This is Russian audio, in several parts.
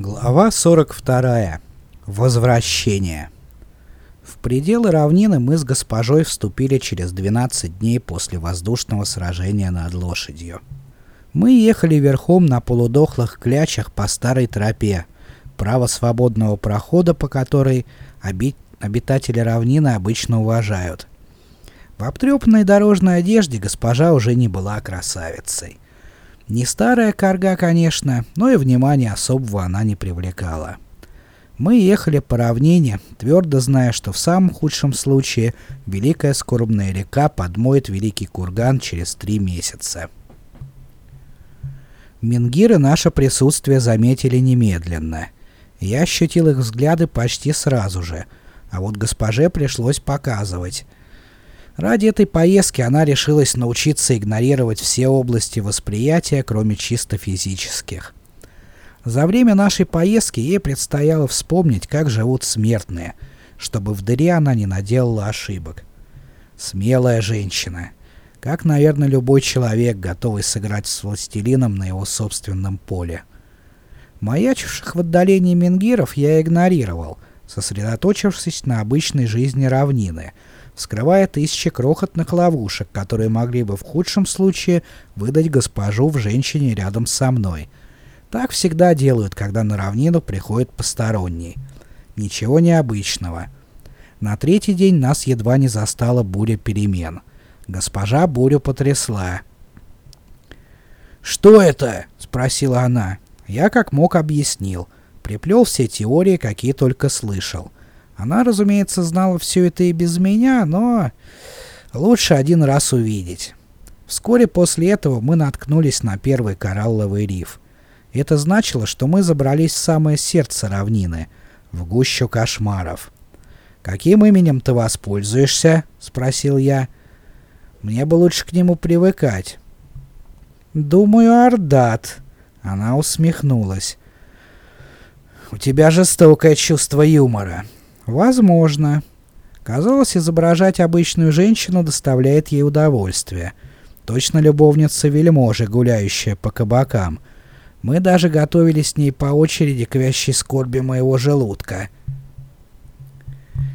Глава 42. Возвращение. В пределы равнины мы с госпожой вступили через 12 дней после воздушного сражения над лошадью. Мы ехали верхом на полудохлых клячах по старой тропе, право свободного прохода по которой оби обитатели равнины обычно уважают. В обтрепанной дорожной одежде госпожа уже не была красавицей. Не старая корга, конечно, но и внимания особого она не привлекала. Мы ехали по равнине, твердо зная, что в самом худшем случае Великая Скорбная река подмоет Великий Курган через три месяца. Мингиры наше присутствие заметили немедленно. Я ощутил их взгляды почти сразу же, а вот госпоже пришлось показывать — Ради этой поездки она решилась научиться игнорировать все области восприятия, кроме чисто физических. За время нашей поездки ей предстояло вспомнить, как живут смертные, чтобы в дыре она не наделала ошибок. Смелая женщина. Как, наверное, любой человек, готовый сыграть с властелином на его собственном поле. Маячивших в отдалении менгиров я игнорировал, сосредоточившись на обычной жизни равнины — скрывая тысячи крохотных ловушек, которые могли бы в худшем случае выдать госпожу в женщине рядом со мной. Так всегда делают, когда на равнину приходит посторонний. Ничего необычного. На третий день нас едва не застала буря перемен. Госпожа бурю потрясла. «Что это?» — спросила она. Я как мог объяснил. Приплел все теории, какие только слышал. Она, разумеется, знала все это и без меня, но лучше один раз увидеть. Вскоре после этого мы наткнулись на первый коралловый риф. Это значило, что мы забрались в самое сердце равнины, в гущу кошмаров. «Каким именем ты воспользуешься?» — спросил я. «Мне бы лучше к нему привыкать». «Думаю, Ардат». Она усмехнулась. «У тебя жестокое чувство юмора. Возможно. Казалось, изображать обычную женщину доставляет ей удовольствие. Точно любовница вельможи, гуляющая по кабакам. Мы даже готовились с ней по очереди к вящей скорби моего желудка.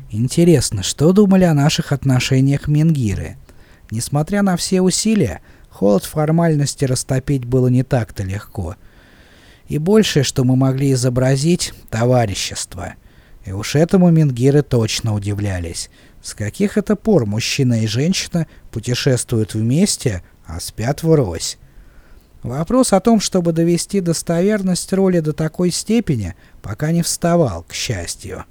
Интересно, что думали о наших отношениях Менгиры? Несмотря на все усилия, холод формальности растопить было не так-то легко. И большее, что мы могли изобразить — товарищество — и уж этому Мингиры точно удивлялись. С каких это пор мужчина и женщина путешествуют вместе, а спят врозь? Вопрос о том, чтобы довести достоверность роли до такой степени, пока не вставал, к счастью.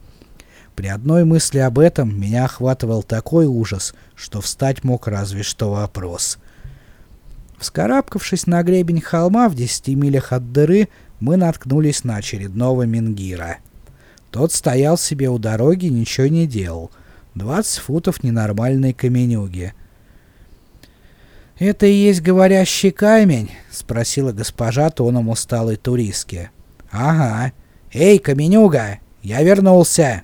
При одной мысли об этом меня охватывал такой ужас, что встать мог разве что вопрос. Вскарабкавшись на гребень холма в десяти милях от дыры, мы наткнулись на очередного Мингира — тот стоял себе у дороги, ничего не делал. 20 футов ненормальной каменюги. «Это и есть говорящий камень?» — спросила госпожа тоном усталой туристки. «Ага. Эй, каменюга, я вернулся!»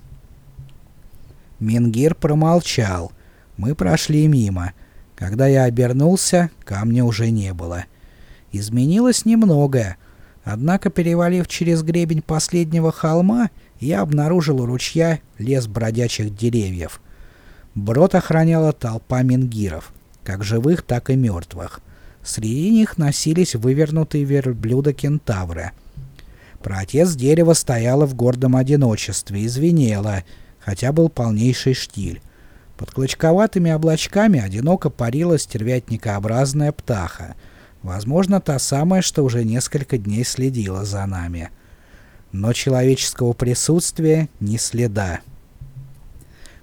Мингир промолчал. Мы прошли мимо. Когда я обернулся, камня уже не было. Изменилось немного. Однако, перевалив через гребень последнего холма, я обнаружил у ручья лес бродячих деревьев. Брод охраняла толпа менгиров, как живых, так и мертвых. Среди них носились вывернутые верблюда-кентавры. Протец дерева стояла в гордом одиночестве и звенела, хотя был полнейший штиль. Под клочковатыми облачками одиноко парила стервятникообразная птаха, возможно, та самая, что уже несколько дней следила за нами но человеческого присутствия ни следа.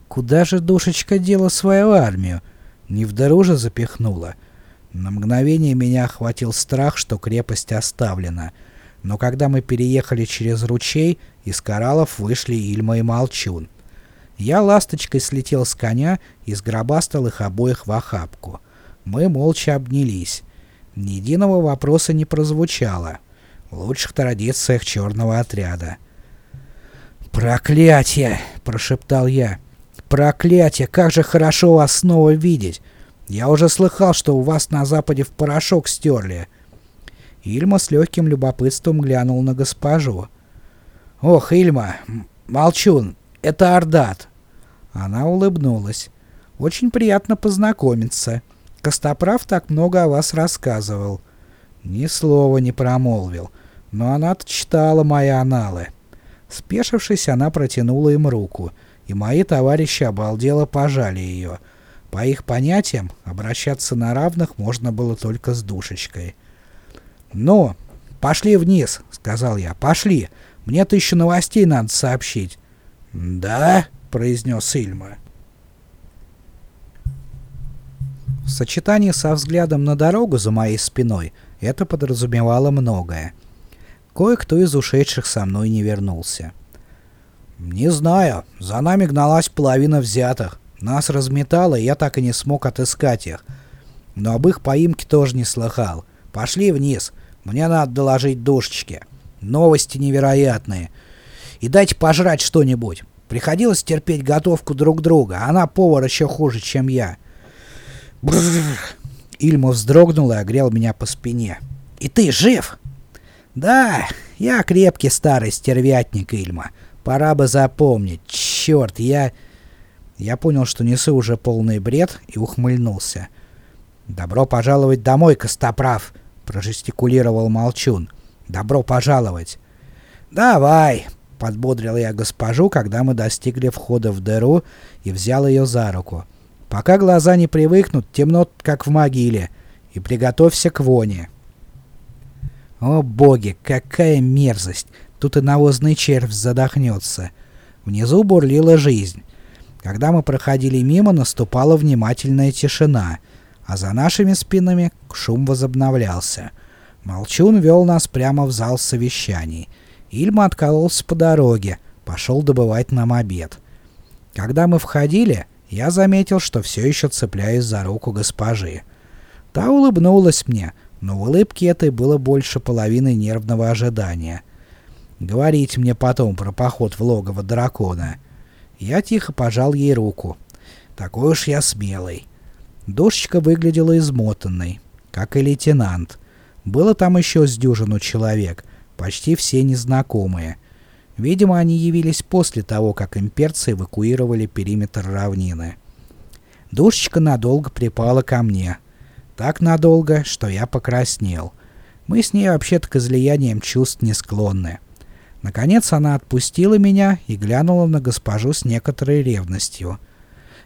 Куда же душечка дела свою армию? Не в дыру же запихнула. На мгновение меня охватил страх, что крепость оставлена. Но когда мы переехали через ручей, из кораллов вышли Ильма и Молчун. Я ласточкой слетел с коня и сгробастал их обоих в охапку. Мы молча обнялись. Ни единого вопроса не прозвучало лучших традициях черного отряда. «Проклятие!» — прошептал я. «Проклятие! Как же хорошо вас снова видеть! Я уже слыхал, что у вас на западе в порошок стерли!» Ильма с легким любопытством глянул на госпожу. «Ох, Ильма, молчун, это Ордат!» Она улыбнулась. «Очень приятно познакомиться. Костоправ так много о вас рассказывал». Ни слова не промолвил, но она-то читала мои аналы. Спешившись, она протянула им руку, и мои товарищи обалдело пожали ее. По их понятиям, обращаться на равных можно было только с душечкой. «Ну, пошли вниз», — сказал я, — «пошли. Мне-то еще новостей надо сообщить». «Да?» — произнес Ильма. В сочетании со взглядом на дорогу за моей спиной это подразумевало многое. Кое-кто из ушедших со мной не вернулся. «Не знаю. За нами гналась половина взятых. Нас разметало, и я так и не смог отыскать их. Но об их поимке тоже не слыхал. Пошли вниз. Мне надо доложить душечке. Новости невероятные. И дайте пожрать что-нибудь. Приходилось терпеть готовку друг друга. Она повар еще хуже, чем я». Бррр. Ильма вздрогнул и огрел меня по спине. «И ты жив?» «Да, я крепкий старый стервятник, Ильма. Пора бы запомнить. Черт, я...» Я понял, что несу уже полный бред, и ухмыльнулся. «Добро пожаловать домой, Костоправ!» — прожестикулировал Молчун. «Добро пожаловать!» «Давай!» — подбодрил я госпожу, когда мы достигли входа в дыру и взял ее за руку. «Пока глаза не привыкнут, темно, как в могиле, и приготовься к воне!» О боги, какая мерзость! Тут и навозный червь задохнется. Внизу бурлила жизнь. Когда мы проходили мимо, наступала внимательная тишина, а за нашими спинами шум возобновлялся. Молчун вел нас прямо в зал совещаний. Ильма откололся по дороге, пошел добывать нам обед. Когда мы входили, я заметил, что все еще цепляюсь за руку госпожи. Та улыбнулась мне — но в улыбке этой было больше половины нервного ожидания. Говорить мне потом про поход в логово дракона. Я тихо пожал ей руку. Такой уж я смелый. Душечка выглядела измотанной, как и лейтенант. Было там еще с дюжину человек, почти все незнакомые. Видимо, они явились после того, как имперцы эвакуировали периметр равнины. Душечка надолго припала ко мне — так надолго, что я покраснел. Мы с ней вообще-то к излияниям чувств не склонны. Наконец она отпустила меня и глянула на госпожу с некоторой ревностью.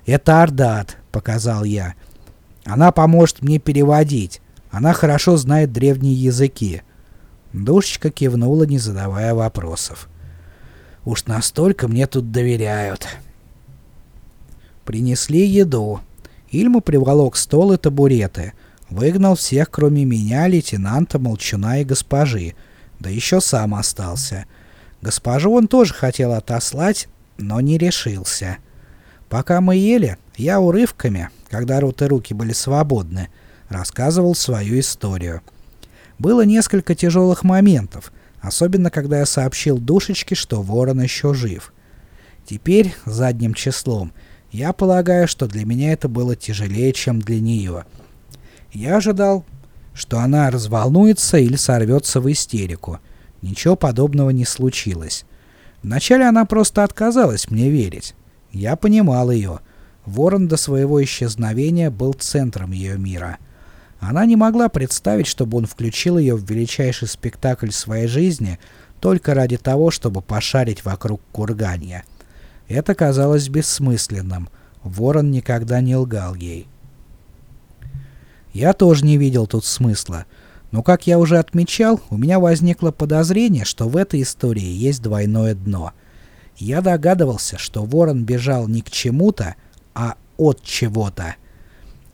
«Это Ардат», — показал я. «Она поможет мне переводить. Она хорошо знает древние языки». Душечка кивнула, не задавая вопросов. «Уж настолько мне тут доверяют». Принесли еду. Ильму приволок стол и табуреты. Выгнал всех, кроме меня, лейтенанта, молчуна и госпожи. Да еще сам остался. Госпожу он тоже хотел отослать, но не решился. Пока мы ели, я урывками, когда рот и руки были свободны, рассказывал свою историю. Было несколько тяжелых моментов, особенно когда я сообщил Душечке, что ворон еще жив. Теперь, задним числом, я полагаю, что для меня это было тяжелее, чем для нее. Я ожидал, что она разволнуется или сорвется в истерику. Ничего подобного не случилось. Вначале она просто отказалась мне верить. Я понимал ее. Ворон до своего исчезновения был центром ее мира. Она не могла представить, чтобы он включил ее в величайший спектакль своей жизни только ради того, чтобы пошарить вокруг курганья. Это казалось бессмысленным. Ворон никогда не лгал ей. Я тоже не видел тут смысла. Но, как я уже отмечал, у меня возникло подозрение, что в этой истории есть двойное дно. Я догадывался, что Ворон бежал не к чему-то, а от чего-то.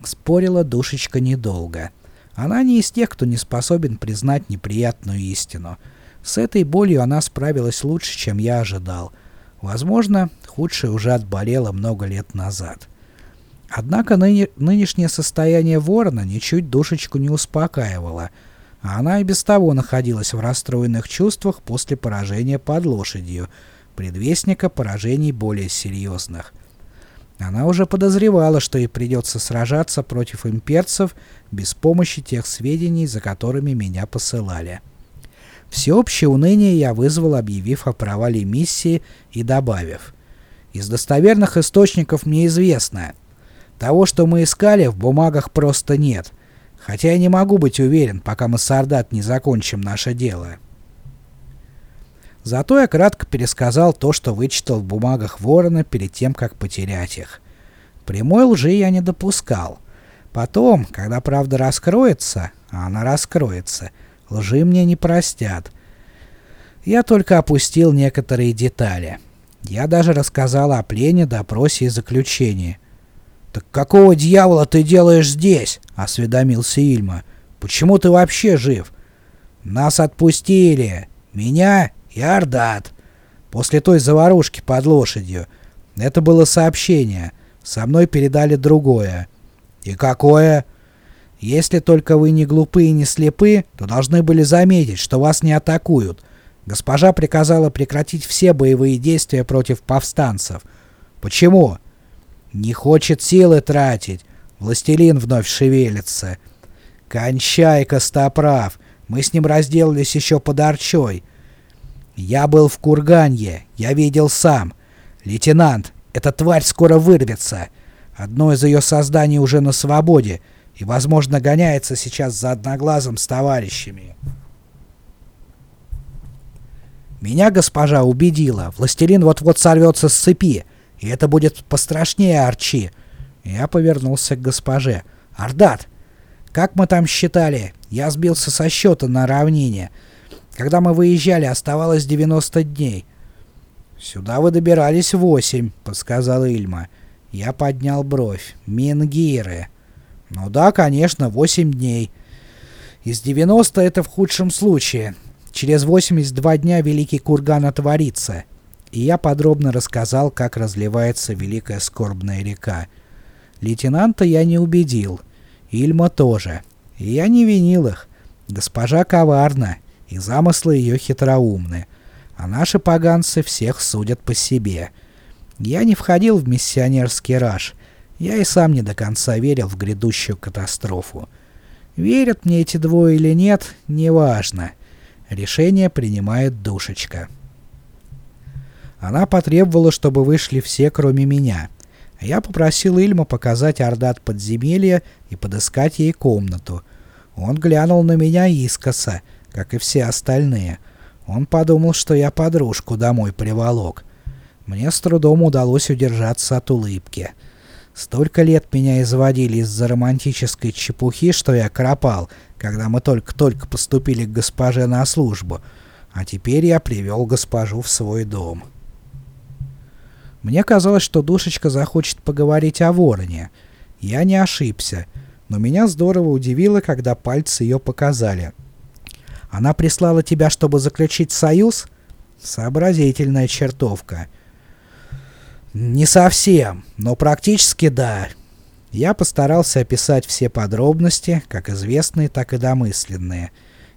Спорила душечка недолго. Она не из тех, кто не способен признать неприятную истину. С этой болью она справилась лучше, чем я ожидал. Возможно, худшее уже отболело много лет назад. Однако ныне, нынешнее состояние ворона ничуть душечку не успокаивало, а она и без того находилась в расстроенных чувствах после поражения под лошадью, предвестника поражений более серьезных. Она уже подозревала, что ей придется сражаться против имперцев без помощи тех сведений, за которыми меня посылали. Всеобщее уныние я вызвал, объявив о провале миссии и добавив. Из достоверных источников мне известно. Того, что мы искали, в бумагах просто нет. Хотя я не могу быть уверен, пока мы с Ордат не закончим наше дело. Зато я кратко пересказал то, что вычитал в бумагах Ворона перед тем, как потерять их. Прямой лжи я не допускал. Потом, когда правда раскроется, а она раскроется, лжи мне не простят. Я только опустил некоторые детали. Я даже рассказал о плене, допросе и заключении. «Так какого дьявола ты делаешь здесь?» — осведомился Ильма. «Почему ты вообще жив?» «Нас отпустили. Меня и Ардат. После той заварушки под лошадью. Это было сообщение. Со мной передали другое. И какое? Если только вы не глупы и не слепы, то должны были заметить, что вас не атакуют. Госпожа приказала прекратить все боевые действия против повстанцев. Почему? Не хочет силы тратить. Властелин вновь шевелится. Кончай, Костоправ. Мы с ним разделались еще под Арчой. «Я был в Курганье. Я видел сам. Лейтенант, эта тварь скоро вырвется. Одно из ее созданий уже на свободе и, возможно, гоняется сейчас за одноглазым с товарищами». Меня госпожа убедила. Властелин вот-вот сорвется с цепи, и это будет пострашнее Арчи. Я повернулся к госпоже. «Ардат, как мы там считали? Я сбился со счета на равнине». Когда мы выезжали, оставалось 90 дней. «Сюда вы добирались восемь», — подсказал Ильма. Я поднял бровь. «Мингиры». «Ну да, конечно, восемь дней. Из 90 это в худшем случае. Через 82 дня Великий Курган отворится». И я подробно рассказал, как разливается Великая Скорбная река. Лейтенанта я не убедил. Ильма тоже. И я не винил их. Госпожа коварна и замыслы ее хитроумны, а наши поганцы всех судят по себе. Я не входил в миссионерский раж, я и сам не до конца верил в грядущую катастрофу. Верят мне эти двое или нет, неважно. Решение принимает душечка. Она потребовала, чтобы вышли все, кроме меня. Я попросил Ильма показать Ордат подземелья и подыскать ей комнату. Он глянул на меня искоса, как и все остальные. Он подумал, что я подружку домой приволок. Мне с трудом удалось удержаться от улыбки. Столько лет меня изводили из-за романтической чепухи, что я кропал, когда мы только-только поступили к госпоже на службу, а теперь я привел госпожу в свой дом. Мне казалось, что душечка захочет поговорить о вороне. Я не ошибся, но меня здорово удивило, когда пальцы ее показали — она прислала тебя, чтобы заключить союз? Сообразительная чертовка. Не совсем, но практически да. Я постарался описать все подробности, как известные, так и домысленные.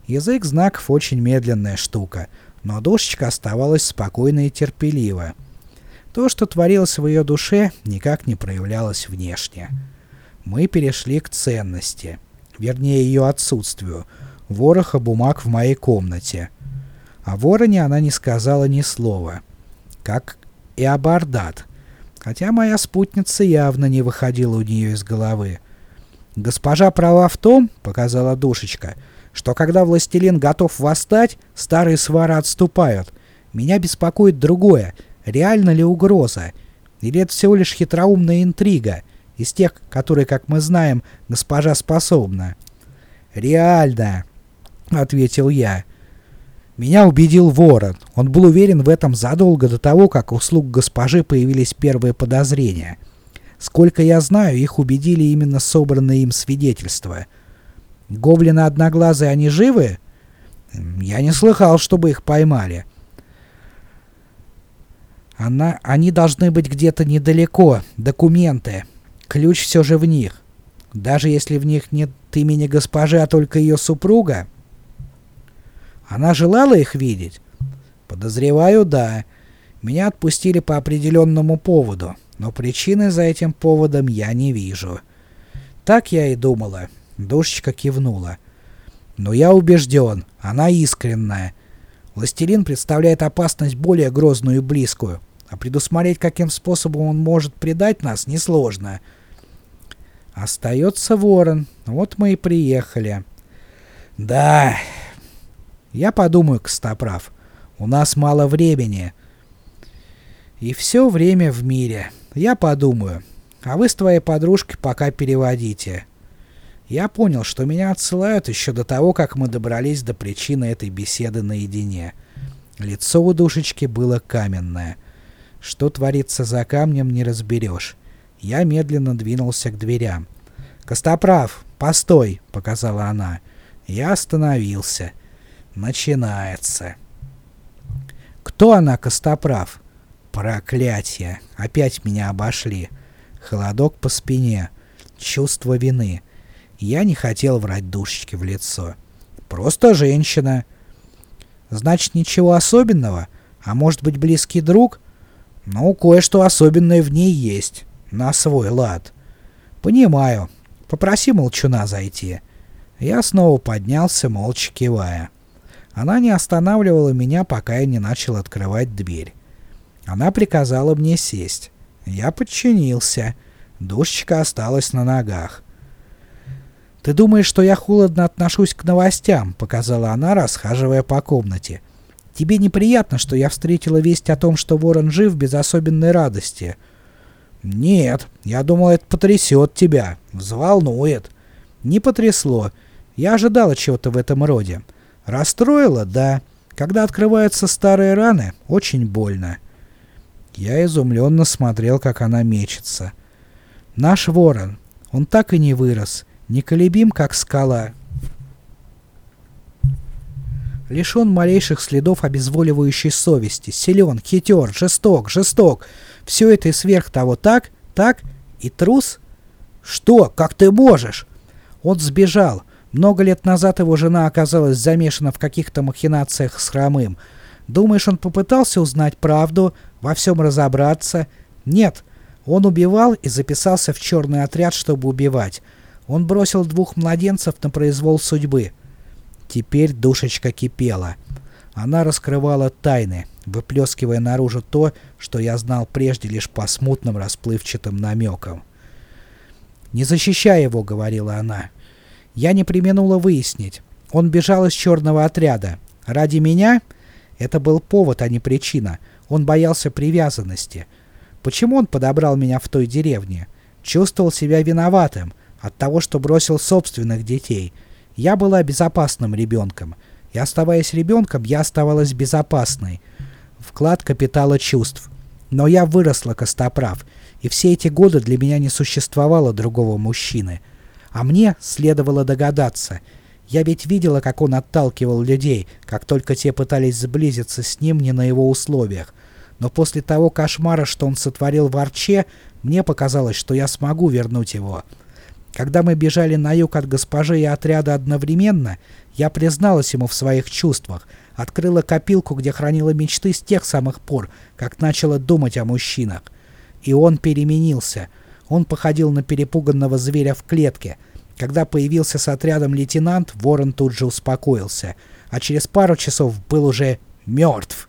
Язык знаков очень медленная штука, но душечка оставалась спокойна и терпелива. То, что творилось в ее душе, никак не проявлялось внешне. Мы перешли к ценности, вернее ее отсутствию, вороха бумаг в моей комнате. О вороне она не сказала ни слова. Как и об Ардат. Хотя моя спутница явно не выходила у нее из головы. «Госпожа права в том, — показала душечка, — что когда властелин готов восстать, старые свары отступают. Меня беспокоит другое. Реально ли угроза? Или это всего лишь хитроумная интрига, из тех, которые, как мы знаем, госпожа способна?» «Реально!» — ответил я. Меня убедил ворон. Он был уверен в этом задолго до того, как у слуг госпожи появились первые подозрения. Сколько я знаю, их убедили именно собранные им свидетельства. Гоблины одноглазые, они живы? Я не слыхал, чтобы их поймали. Она, они должны быть где-то недалеко. Документы. Ключ все же в них. Даже если в них нет имени госпожи, а только ее супруга. Она желала их видеть? Подозреваю, да. Меня отпустили по определенному поводу, но причины за этим поводом я не вижу. Так я и думала. Душечка кивнула. Но я убежден, она искренная. Властелин представляет опасность более грозную и близкую, а предусмотреть, каким способом он может предать нас, несложно. Остается ворон. Вот мы и приехали. Да, я подумаю, Костоправ. У нас мало времени. И все время в мире. Я подумаю. А вы с твоей подружкой пока переводите. Я понял, что меня отсылают еще до того, как мы добрались до причины этой беседы наедине. Лицо у душечки было каменное. Что творится за камнем, не разберешь. Я медленно двинулся к дверям. «Костоправ, постой!» — показала она. Я остановился. Начинается. Кто она, Костоправ? Проклятие! Опять меня обошли. Холодок по спине. Чувство вины. Я не хотел врать душечке в лицо. Просто женщина. Значит, ничего особенного? А может быть, близкий друг? Ну, кое-что особенное в ней есть. На свой лад. Понимаю. Попроси молчуна зайти. Я снова поднялся, молча кивая. Она не останавливала меня, пока я не начал открывать дверь. Она приказала мне сесть. Я подчинился. Душечка осталась на ногах. «Ты думаешь, что я холодно отношусь к новостям?» — показала она, расхаживая по комнате. «Тебе неприятно, что я встретила весть о том, что Ворон жив без особенной радости?» «Нет, я думал, это потрясет тебя, взволнует». «Не потрясло. Я ожидала чего-то в этом роде. Расстроила, да. Когда открываются старые раны, очень больно». Я изумленно смотрел, как она мечется. «Наш ворон, он так и не вырос, неколебим, как скала». Лишен малейших следов обезволивающей совести, силен, хитер, жесток, жесток. Все это и сверх того так, так и трус? Что? Как ты можешь? Он сбежал. Много лет назад его жена оказалась замешана в каких-то махинациях с хромым. Думаешь, он попытался узнать правду, во всем разобраться? Нет. Он убивал и записался в черный отряд, чтобы убивать. Он бросил двух младенцев на произвол судьбы. Теперь душечка кипела. Она раскрывала тайны, выплескивая наружу то, что я знал прежде лишь по смутным расплывчатым намекам. «Не защищай его», — говорила она. «Я не применула выяснить. Он бежал из черного отряда. Ради меня? Это был повод, а не причина. Он боялся привязанности. Почему он подобрал меня в той деревне? Чувствовал себя виноватым от того, что бросил собственных детей. Я была безопасным ребенком. И оставаясь ребенком, я оставалась безопасной. Вклад капитала чувств. Но я выросла, Костоправ, и все эти годы для меня не существовало другого мужчины. А мне следовало догадаться. Я ведь видела, как он отталкивал людей, как только те пытались сблизиться с ним не на его условиях. Но после того кошмара, что он сотворил в Арче, мне показалось, что я смогу вернуть его. Когда мы бежали на юг от госпожи и отряда одновременно, я призналась ему в своих чувствах, открыла копилку, где хранила мечты с тех самых пор, как начала думать о мужчинах. И он переменился. Он походил на перепуганного зверя в клетке. Когда появился с отрядом лейтенант, Ворон тут же успокоился, а через пару часов был уже мертв.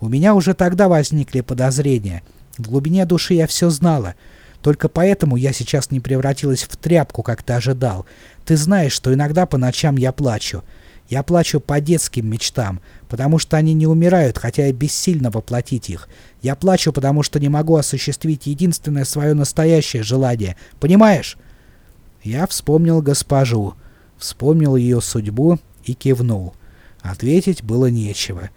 У меня уже тогда возникли подозрения. В глубине души я все знала. Только поэтому я сейчас не превратилась в тряпку, как ты ожидал. Ты знаешь, что иногда по ночам я плачу. Я плачу по детским мечтам, потому что они не умирают, хотя и бессильно воплотить их. Я плачу, потому что не могу осуществить единственное свое настоящее желание. Понимаешь? Я вспомнил госпожу, вспомнил ее судьбу и кивнул. Ответить было нечего.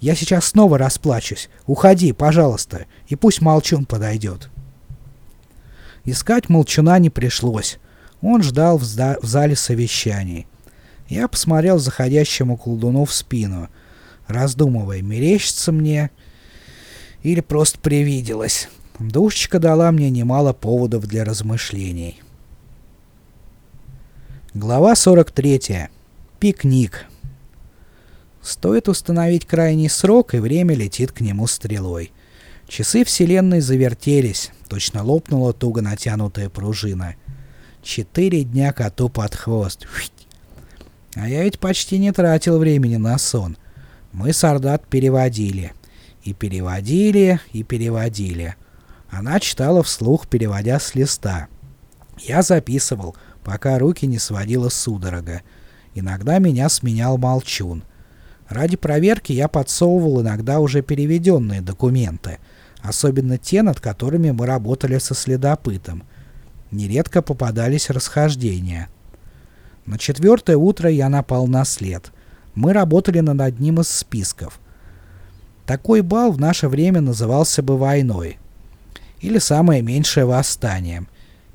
Я сейчас снова расплачусь. Уходи, пожалуйста, и пусть Молчун подойдет. Искать Молчуна не пришлось. Он ждал в, в зале совещаний. Я посмотрел заходящему колдуну в спину, раздумывая, мерещится мне или просто привиделось. Душечка дала мне немало поводов для размышлений. Глава 43. Пикник. Стоит установить крайний срок, и время летит к нему стрелой. Часы Вселенной завертелись, точно лопнула туго натянутая пружина. Четыре дня коту под хвост. А я ведь почти не тратил времени на сон. Мы с Ордат переводили. И переводили, и переводили. Она читала вслух, переводя с листа. Я записывал, пока руки не сводила судорога. Иногда меня сменял молчун. Ради проверки я подсовывал иногда уже переведенные документы, особенно те, над которыми мы работали со следопытом. Нередко попадались расхождения. На четвертое утро я напал на след. Мы работали над одним из списков. Такой бал в наше время назывался бы войной. Или самое меньшее восстанием.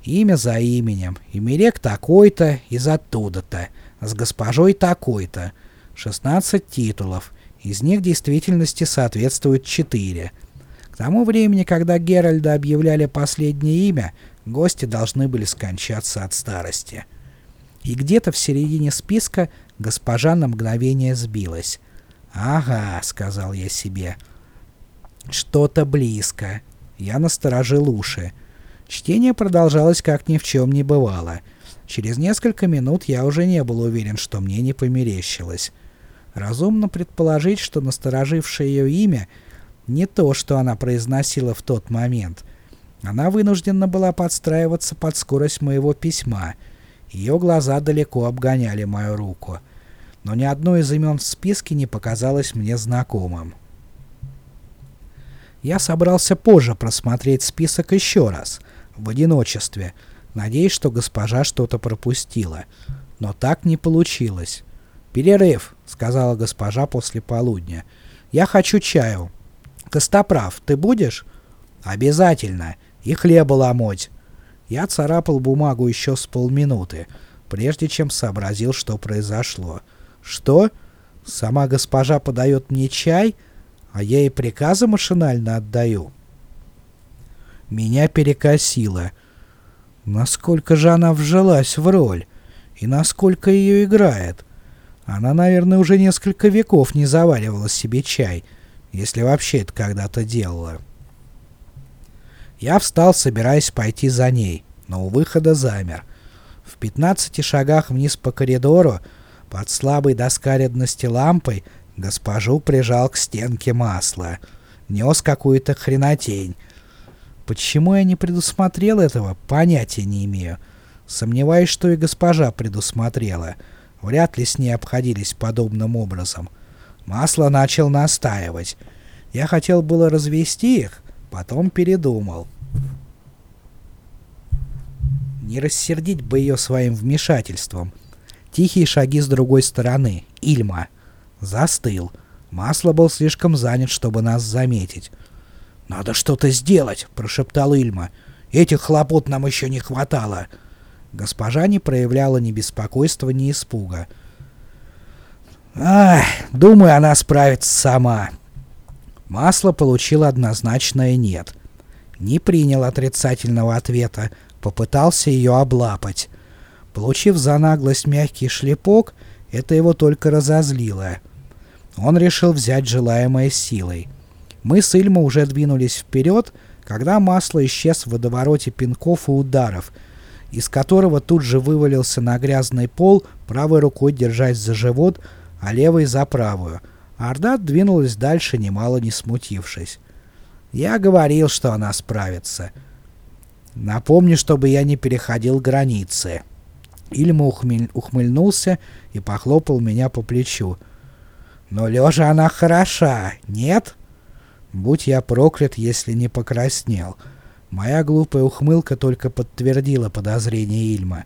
Имя за именем. Имерек такой-то из оттуда-то. С госпожой такой-то. 16 титулов. Из них действительности соответствует 4. К тому времени, когда Геральда объявляли последнее имя, гости должны были скончаться от старости. И где-то в середине списка госпожа на мгновение сбилась. «Ага», — сказал я себе. «Что-то близко». Я насторожил уши. Чтение продолжалось как ни в чем не бывало. Через несколько минут я уже не был уверен, что мне не померещилось. Разумно предположить, что насторожившее ее имя не то, что она произносила в тот момент. Она вынуждена была подстраиваться под скорость моего письма. Ее глаза далеко обгоняли мою руку. Но ни одно из имен в списке не показалось мне знакомым. Я собрался позже просмотреть список еще раз, в одиночестве, надеясь, что госпожа что-то пропустила. Но так не получилось. «Перерыв», — сказала госпожа после полудня. «Я хочу чаю». «Костоправ, ты будешь?» «Обязательно. И хлеба ломоть». Я царапал бумагу еще с полминуты, прежде чем сообразил, что произошло. «Что? Сама госпожа подает мне чай, а я ей приказы машинально отдаю?» Меня перекосило. Насколько же она вжилась в роль? И насколько ее играет? Она, наверное, уже несколько веков не заваривала себе чай, если вообще это когда-то делала. Я встал, собираясь пойти за ней, но у выхода замер. В 15 шагах вниз по коридору, под слабой доскаредности лампой, госпожу прижал к стенке масла. Нес какую-то хренотень. Почему я не предусмотрел этого, понятия не имею. Сомневаюсь, что и госпожа предусмотрела — Вряд ли с ней обходились подобным образом. Масло начал настаивать. Я хотел было развести их, потом передумал. Не рассердить бы ее своим вмешательством. Тихие шаги с другой стороны. Ильма. Застыл. Масло был слишком занят, чтобы нас заметить. «Надо что-то сделать!» — прошептал Ильма. «Этих хлопот нам еще не хватало!» Госпожа не проявляла ни беспокойства, ни испуга. «Ах, думаю, она справится сама». Масло получил однозначное «нет». Не принял отрицательного ответа, попытался ее облапать. Получив за наглость мягкий шлепок, это его только разозлило. Он решил взять желаемое силой. Мы с Ильмо уже двинулись вперед, когда масло исчез в водовороте пинков и ударов — из которого тут же вывалился на грязный пол, правой рукой держась за живот, а левой за правую. Ордат двинулась дальше, немало не смутившись. Я говорил, что она справится. Напомни, чтобы я не переходил границы. Ильма ухмель... ухмыльнулся и похлопал меня по плечу. Но лежа она хороша, нет? Будь я проклят, если не покраснел. — Моя глупая ухмылка только подтвердила подозрение Ильма.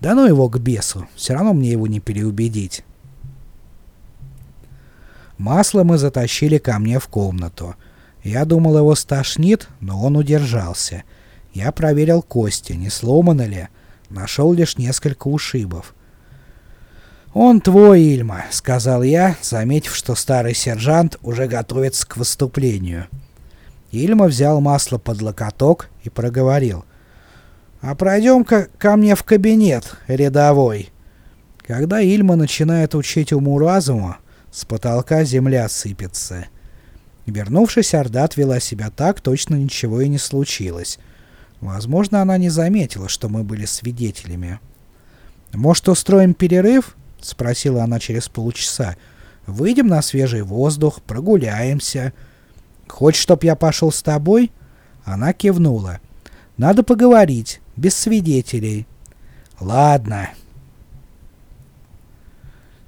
Да ну его к бесу, все равно мне его не переубедить. Масло мы затащили ко мне в комнату. Я думал, его стошнит, но он удержался. Я проверил кости, не сломаны ли. Нашел лишь несколько ушибов. «Он твой, Ильма», — сказал я, заметив, что старый сержант уже готовится к выступлению. Ильма взял масло под локоток и проговорил. «А пройдем-ка ко мне в кабинет, рядовой». Когда Ильма начинает учить уму-разуму, с потолка земля сыпется. Вернувшись, Ордат вела себя так, точно ничего и не случилось. Возможно, она не заметила, что мы были свидетелями. «Может, устроим перерыв?» — спросила она через полчаса. Выйдем на свежий воздух, прогуляемся. Хочешь, чтоб я пошел с тобой?» Она кивнула. «Надо поговорить, без свидетелей». «Ладно».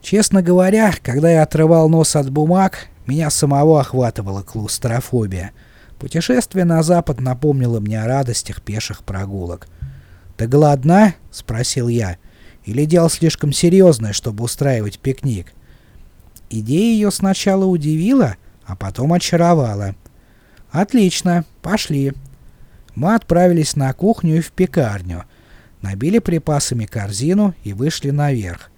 Честно говоря, когда я отрывал нос от бумаг, меня самого охватывала клаустрофобия. Путешествие на запад напомнило мне о радостях пеших прогулок. «Ты голодна?» — спросил я. «Или дело слишком серьезное, чтобы устраивать пикник?» Идея ее сначала удивила, а потом очаровала. «Отлично, пошли». Мы отправились на кухню и в пекарню, набили припасами корзину и вышли наверх.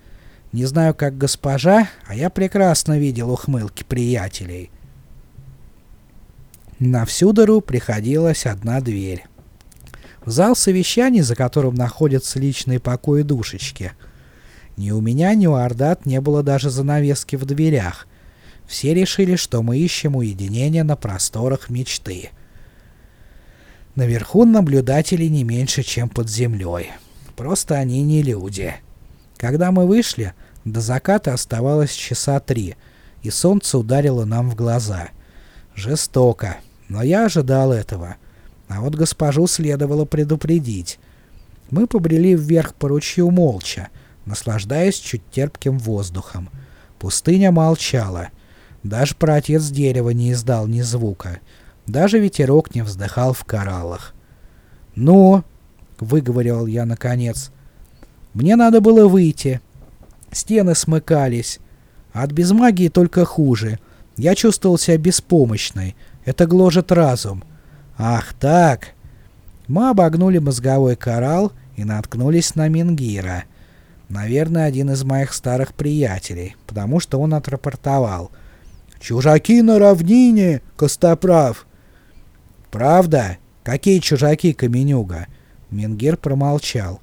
Не знаю, как госпожа, а я прекрасно видел ухмылки приятелей. На всю дыру приходилась одна дверь. Зал совещаний, за которым находятся личные покои душечки. Ни у меня, ни у Ордат не было даже занавески в дверях. Все решили, что мы ищем уединение на просторах мечты. Наверху наблюдателей не меньше, чем под землей. Просто они не люди. Когда мы вышли, до заката оставалось часа три, и солнце ударило нам в глаза. Жестоко, но я ожидал этого. А вот госпожу следовало предупредить. Мы побрели вверх по ручью молча, наслаждаясь чуть терпким воздухом. Пустыня молчала. Даже протец дерева не издал ни звука. Даже ветерок не вздыхал в кораллах. «Ну?» — выговорил я наконец. «Мне надо было выйти, Стены смыкались. От безмагии только хуже. Я чувствовал себя беспомощной. Это гложет разум. Ах так. Мы обогнули мозговой коралл и наткнулись на Мингира. Наверное, один из моих старых приятелей, потому что он отрапортовал. «Чужаки на равнине, Костоправ!» «Правда? Какие чужаки, Каменюга?» Мингир промолчал.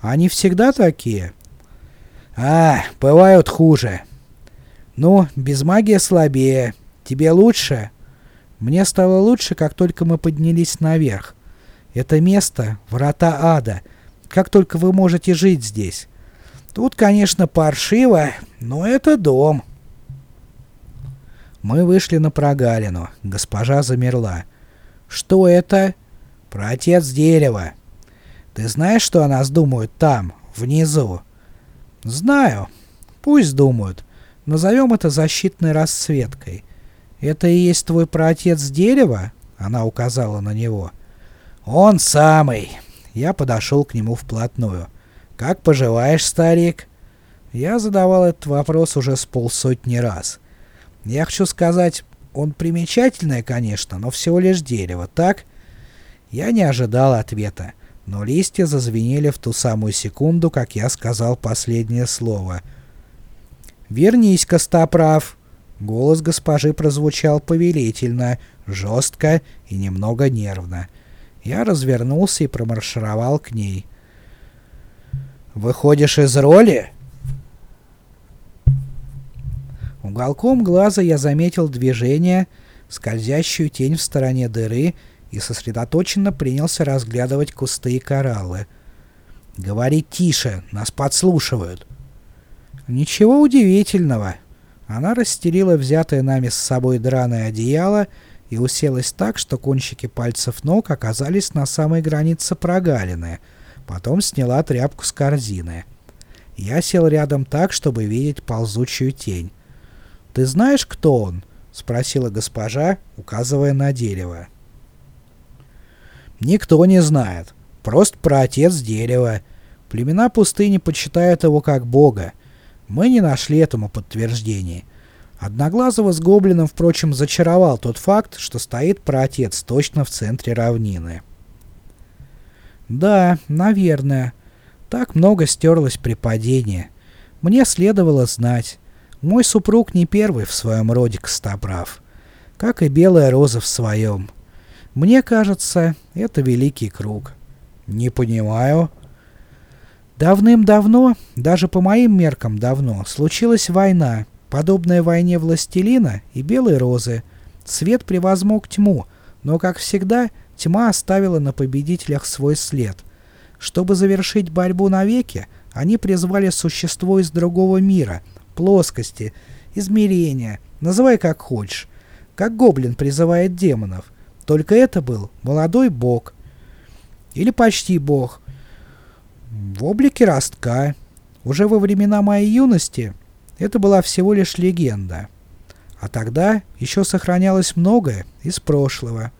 «Они всегда такие?» А, бывают хуже. Ну, без магии слабее. Тебе лучше? Мне стало лучше, как только мы поднялись наверх. Это место — врата ада. Как только вы можете жить здесь. Тут, конечно, паршиво, но это дом. Мы вышли на прогалину. Госпожа замерла. Что это? Про отец дерева. Ты знаешь, что о нас думают там, внизу? Знаю. Пусть думают. Назовем это защитной расцветкой. Это и есть твой праотец дерева? Она указала на него. Он самый. Я подошел к нему вплотную. Как поживаешь, старик? Я задавал этот вопрос уже с полсотни раз. Я хочу сказать, он примечательное, конечно, но всего лишь дерево, так? Я не ожидал ответа но листья зазвенели в ту самую секунду, как я сказал последнее слово. «Вернись, Костоправ!» Голос госпожи прозвучал повелительно, жестко и немного нервно. Я развернулся и промаршировал к ней. «Выходишь из роли?» Уголком глаза я заметил движение, скользящую тень в стороне дыры и сосредоточенно принялся разглядывать кусты и кораллы. «Говори тише, нас подслушивают». «Ничего удивительного». Она расстелила взятое нами с собой драное одеяло и уселась так, что кончики пальцев ног оказались на самой границе прогалины. Потом сняла тряпку с корзины. Я сел рядом так, чтобы видеть ползучую тень. «Ты знаешь, кто он?» — спросила госпожа, указывая на дерево. Никто не знает. Просто про отец дерева. Племена пустыни почитают его как бога. Мы не нашли этому подтверждений. Одноглазого с гоблином, впрочем, зачаровал тот факт, что стоит праотец точно в центре равнины. Да, наверное. Так много стерлось при падении. Мне следовало знать. Мой супруг не первый в своем роде костоправ. Как и белая роза в своем. Мне кажется, это великий круг. Не понимаю. Давным-давно, даже по моим меркам давно, случилась война, подобная войне Властелина и Белой Розы. Свет превозмог тьму, но, как всегда, тьма оставила на победителях свой след. Чтобы завершить борьбу навеки, они призвали существо из другого мира, плоскости, измерение, называй как хочешь. Как гоблин призывает демонов. Только это был молодой бог. Или почти бог. В облике ростка. Уже во времена моей юности это была всего лишь легенда. А тогда еще сохранялось многое из прошлого.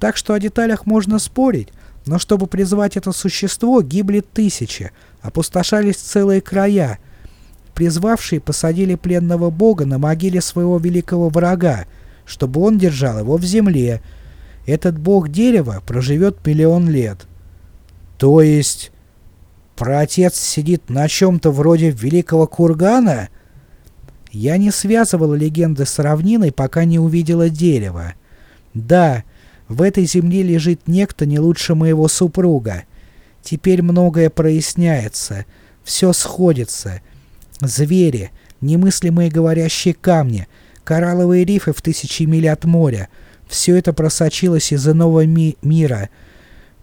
Так что о деталях можно спорить, но чтобы призвать это существо, гибли тысячи, опустошались целые края. Призвавшие посадили пленного бога на могиле своего великого врага, чтобы он держал его в земле. Этот бог дерева проживет миллион лет. То есть... Праотец сидит на чем-то вроде великого кургана? Я не связывала легенды с равниной, пока не увидела дерево. Да, в этой земле лежит некто не лучше моего супруга. Теперь многое проясняется, все сходится. Звери, немыслимые говорящие камни, коралловые рифы в тысячи миль от моря — все это просочилось из иного ми мира.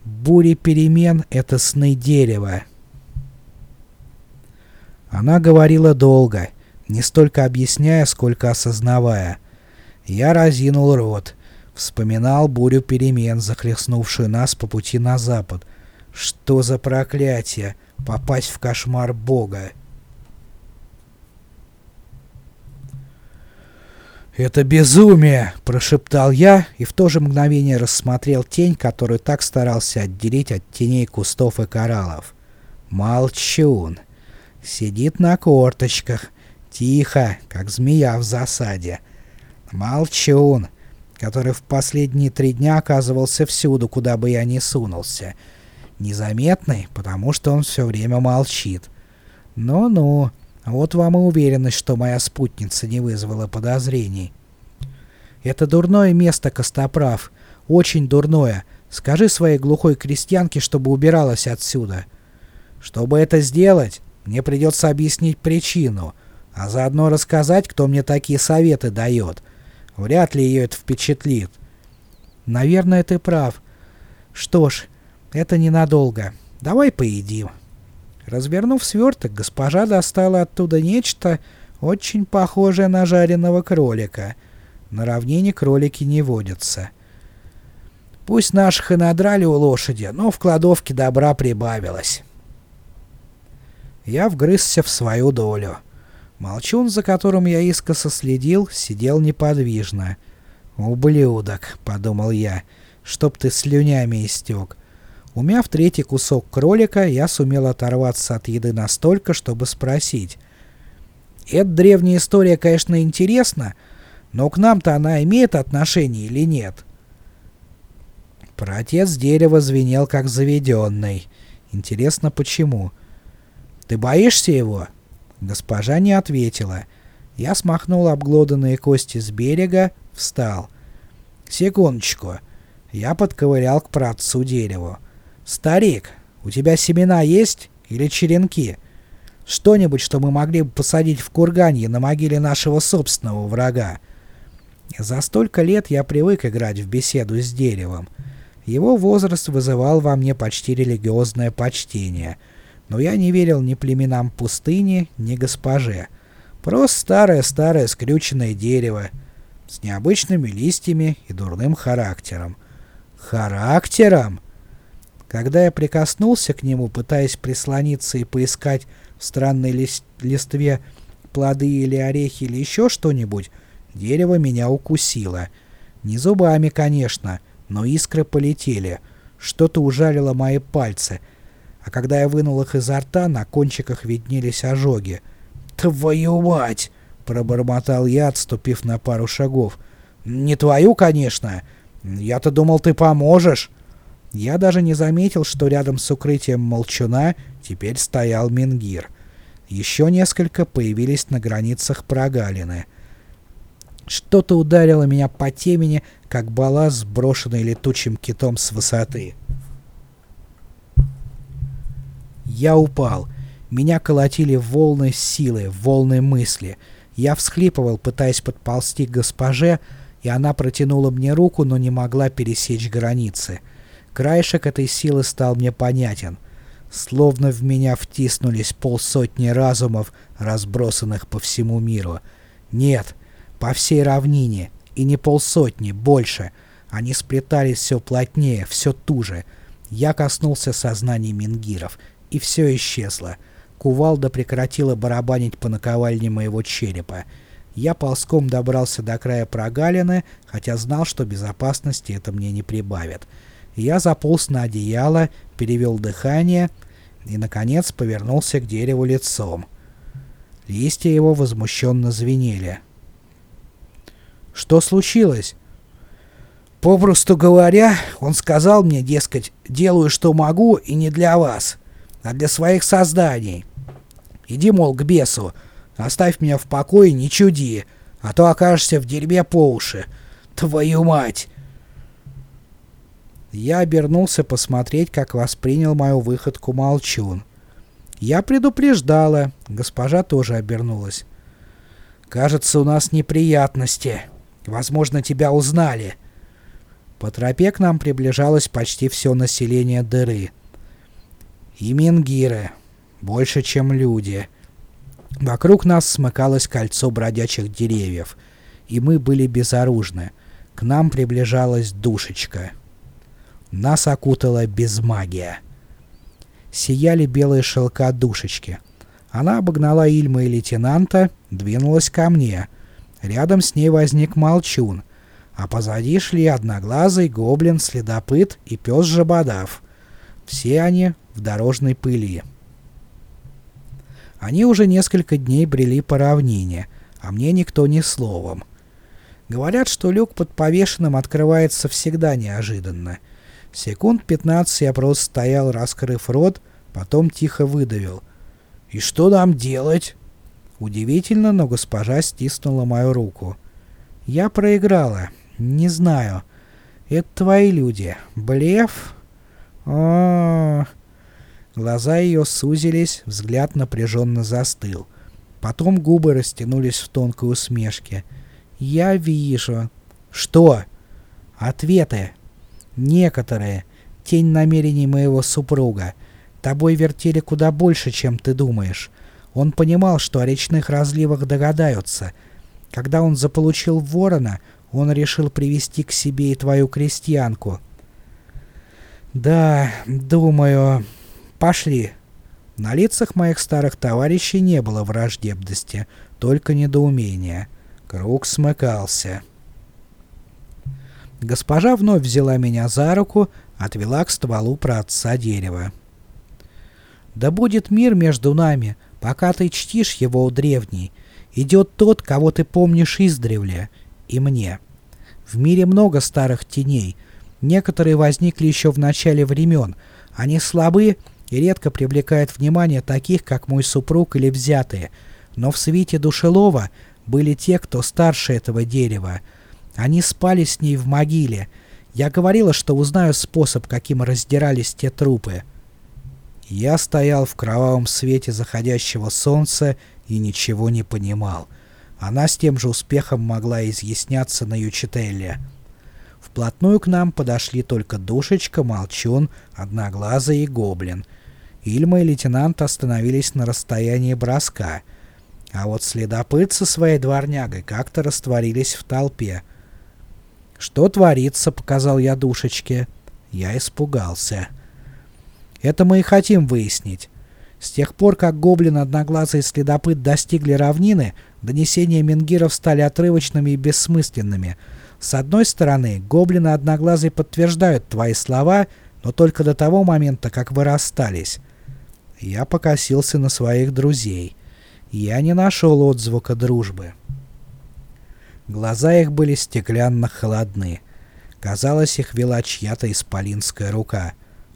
Бури перемен — это сны дерева. Она говорила долго, не столько объясняя, сколько осознавая. Я разинул рот. Вспоминал бурю перемен, захлестнувшую нас по пути на запад. Что за проклятие! Попасть в кошмар Бога! «Это безумие!» – прошептал я и в то же мгновение рассмотрел тень, которую так старался отделить от теней кустов и кораллов. Молчун. Сидит на корточках. Тихо, как змея в засаде. Молчун который в последние три дня оказывался всюду, куда бы я ни сунулся. Незаметный, потому что он все время молчит. Ну-ну, вот вам и уверенность, что моя спутница не вызвала подозрений. Это дурное место, Костоправ. Очень дурное. Скажи своей глухой крестьянке, чтобы убиралась отсюда. Чтобы это сделать, мне придется объяснить причину, а заодно рассказать, кто мне такие советы дает. Вряд ли ее это впечатлит. Наверное, ты прав. Что ж, это ненадолго. Давай поедим. Развернув сверток, госпожа достала оттуда нечто, очень похожее на жареного кролика. На равнине кролики не водятся. Пусть наших и надрали у лошади, но в кладовке добра прибавилось. Я вгрызся в свою долю. Молчун, за которым я искоса следил, сидел неподвижно. «Ублюдок», — подумал я, — «чтоб ты слюнями истек». Умяв третий кусок кролика, я сумел оторваться от еды настолько, чтобы спросить. «Эта древняя история, конечно, интересна, но к нам-то она имеет отношение или нет?» Протец дерева звенел как заведенный. Интересно, почему? «Ты боишься его?» Госпожа не ответила. Я смахнул обглоданные кости с берега, встал. «Секундочку». Я подковырял к праотцу дереву. «Старик, у тебя семена есть? Или черенки? Что-нибудь, что мы могли бы посадить в курганье на могиле нашего собственного врага?» За столько лет я привык играть в беседу с деревом. Его возраст вызывал во мне почти религиозное почтение — но я не верил ни племенам пустыни, ни госпоже. Просто старое-старое скрюченное дерево с необычными листьями и дурным характером. Характером? Когда я прикоснулся к нему, пытаясь прислониться и поискать в странной лист листве плоды или орехи или еще что-нибудь, дерево меня укусило. Не зубами, конечно, но искры полетели. Что-то ужалило мои пальцы — а когда я вынул их изо рта, на кончиках виднелись ожоги. «Твою мать!» — пробормотал я, отступив на пару шагов. «Не твою, конечно. Я-то думал, ты поможешь». Я даже не заметил, что рядом с укрытием молчуна теперь стоял Мингир. Еще несколько появились на границах прогалины. Что-то ударило меня по темени, как балласт, сброшенный летучим китом с высоты. Я упал. Меня колотили волны силы, волны мысли. Я всхлипывал, пытаясь подползти к госпоже, и она протянула мне руку, но не могла пересечь границы. Краешек этой силы стал мне понятен. Словно в меня втиснулись полсотни разумов, разбросанных по всему миру. Нет, по всей равнине, и не полсотни, больше. Они сплетались все плотнее, все туже. Я коснулся сознания мингиров, и все исчезло. Кувалда прекратила барабанить по наковальне моего черепа. Я ползком добрался до края прогалины, хотя знал, что безопасности это мне не прибавит. Я заполз на одеяло, перевел дыхание и, наконец, повернулся к дереву лицом. Листья его возмущенно звенели. «Что случилось?» «Попросту говоря, он сказал мне, дескать, делаю, что могу, и не для вас, а для своих созданий. Иди, мол, к бесу, Оставь меня в покое, не чуди, а то окажешься в дерьме по уши. Твою мать!» Я обернулся посмотреть, как воспринял мою выходку Молчун. Я предупреждала, госпожа тоже обернулась. «Кажется, у нас неприятности. Возможно, тебя узнали». По тропе к нам приближалось почти все население дыры. И мингиры. Больше, чем люди. Вокруг нас смыкалось кольцо бродячих деревьев, и мы были безоружны. К нам приближалась душечка. Нас окутала безмагия. Сияли белые шелка душечки. Она обогнала Ильма и лейтенанта, двинулась ко мне. Рядом с ней возник молчун, а позади шли одноглазый, гоблин, следопыт и пес Жабодав. Все они в дорожной пыли. Они уже несколько дней брели по равнине, а мне никто ни словом. Говорят, что люк под повешенным открывается всегда неожиданно. Секунд 15 я просто стоял, раскрыв рот, потом тихо выдавил. «И что нам делать?» Удивительно, но госпожа стиснула мою руку. «Я проиграла. Не знаю. Это твои люди. Блеф?» О, Глаза ее сузились, взгляд напряженно застыл. Потом губы растянулись в тонкой усмешке. «Я вижу». «Что?» «Ответы. Некоторые. Тень намерений моего супруга. Тобой вертели куда больше, чем ты думаешь. Он понимал, что о речных разливах догадаются. Когда он заполучил ворона, он решил привести к себе и твою крестьянку». «Да, думаю...» Пошли. На лицах моих старых товарищей не было враждебности, только недоумения. Круг смыкался. Госпожа вновь взяла меня за руку, отвела к стволу праотца дерева. «Да будет мир между нами, пока ты чтишь его у древней. Идет тот, кого ты помнишь издревле, и мне. В мире много старых теней. Некоторые возникли еще в начале времен. Они слабы и редко привлекает внимание таких, как мой супруг или взятые, но в свете Душелова были те, кто старше этого дерева. Они спали с ней в могиле. Я говорила, что узнаю способ, каким раздирались те трупы. Я стоял в кровавом свете заходящего солнца и ничего не понимал. Она с тем же успехом могла изъясняться на Ючителле. Вплотную к нам подошли только Душечка, Молчун, Одноглазый и Гоблин — Ильма и лейтенант остановились на расстоянии броска, а вот следопыт со своей дворнягой как-то растворились в толпе. «Что творится?» — показал я душечке. Я испугался. «Это мы и хотим выяснить. С тех пор, как гоблин одноглазый следопыт достигли равнины, донесения менгиров стали отрывочными и бессмысленными. С одной стороны, гоблины одноглазый подтверждают твои слова, но только до того момента, как вы расстались. Я покосился на своих друзей. Я не нашел отзвука дружбы. Глаза их были стеклянно холодны. Казалось, их вела чья-то исполинская рука.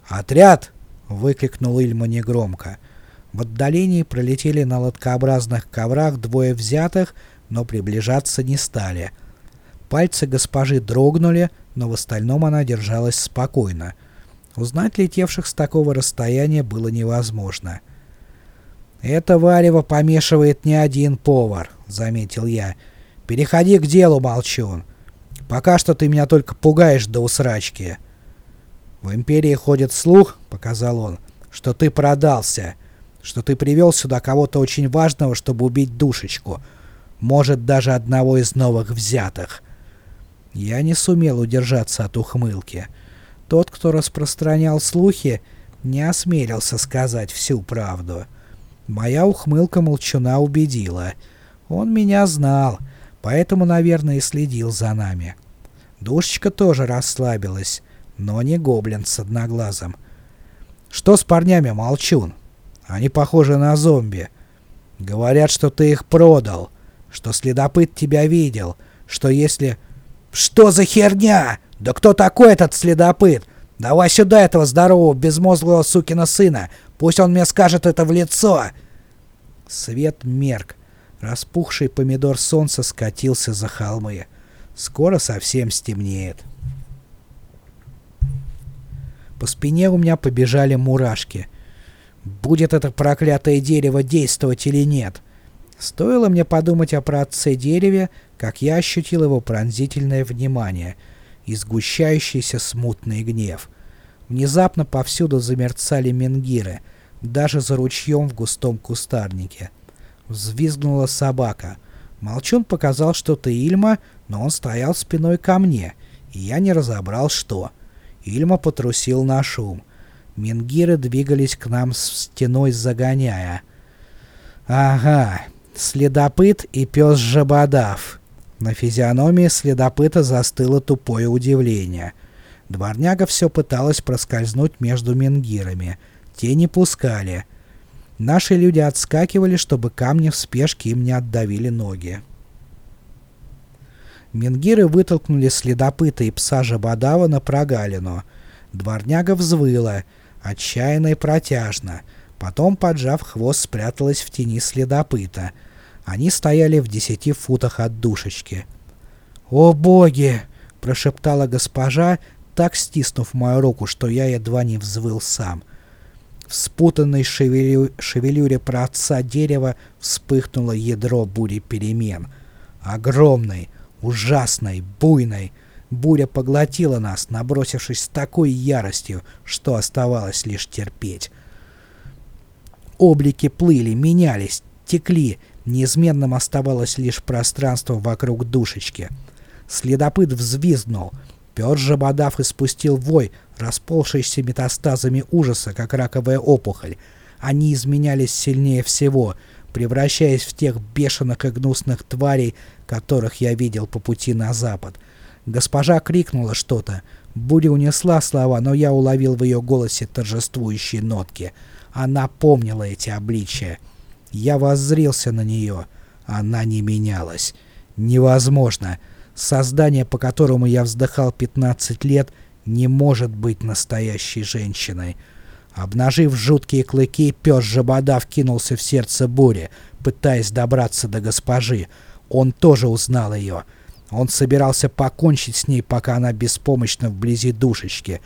«Отряд!» — выкрикнул Ильма негромко. В отдалении пролетели на лодкообразных коврах двое взятых, но приближаться не стали. Пальцы госпожи дрогнули, но в остальном она держалась спокойно — Узнать летевших с такого расстояния было невозможно. «Это варево помешивает не один повар», — заметил я. «Переходи к делу, молчун. Пока что ты меня только пугаешь до усрачки». «В Империи ходит слух», — показал он, — «что ты продался, что ты привел сюда кого-то очень важного, чтобы убить душечку. может, даже одного из новых взятых. Я не сумел удержаться от ухмылки. Тот, кто распространял слухи, не осмелился сказать всю правду. Моя ухмылка молчуна убедила. Он меня знал, поэтому, наверное, и следил за нами. Душечка тоже расслабилась, но не гоблин с одноглазом. «Что с парнями, молчун? Они похожи на зомби. Говорят, что ты их продал, что следопыт тебя видел, что если...» «Что за херня? Да кто такой этот следопыт? Давай сюда этого здорового безмозглого сукина сына, пусть он мне скажет это в лицо!» Свет мерк. Распухший помидор солнца скатился за холмы. Скоро совсем стемнеет. По спине у меня побежали мурашки. Будет это проклятое дерево действовать или нет? Стоило мне подумать о праотце дереве, как я ощутил его пронзительное внимание и сгущающийся смутный гнев. Внезапно повсюду замерцали менгиры, даже за ручьем в густом кустарнике. Взвизгнула собака. Молчун показал что-то Ильма, но он стоял спиной ко мне, и я не разобрал, что. Ильма потрусил на шум. Менгиры двигались к нам с стеной загоняя. «Ага, следопыт и пес Жабодав». На физиономии следопыта застыло тупое удивление. Дворняга все пыталась проскользнуть между менгирами. Те не пускали. Наши люди отскакивали, чтобы камни в спешке им не отдавили ноги. Менгиры вытолкнули следопыта и пса Жабодава на прогалину. Дворняга взвыла, отчаянно и протяжно. Потом, поджав хвост, спряталась в тени следопыта. Они стояли в десяти футах от душечки. «О боги!» — прошептала госпожа, так стиснув мою руку, что я едва не взвыл сам. В спутанной шевелю... шевелюре праотца дерева вспыхнуло ядро бури перемен. Огромный, ужасной, буйной. Буря поглотила нас, набросившись с такой яростью, что оставалось лишь терпеть. Облики плыли, менялись, текли, неизменным оставалось лишь пространство вокруг душечки. Следопыт взвизгнул. Пёс Жабодав испустил вой, расползшийся метастазами ужаса, как раковая опухоль. Они изменялись сильнее всего — превращаясь в тех бешеных и гнусных тварей, которых я видел по пути на запад. Госпожа крикнула что-то. Буря унесла слова, но я уловил в ее голосе торжествующие нотки. Она помнила эти обличия. Я воззрился на нее. Она не менялась. Невозможно. Создание, по которому я вздыхал 15 лет, не может быть настоящей женщиной. Обнажив жуткие клыки, пес Жабода вкинулся в сердце бури, пытаясь добраться до госпожи. Он тоже узнал ее. Он собирался покончить с ней, пока она беспомощна вблизи душечки.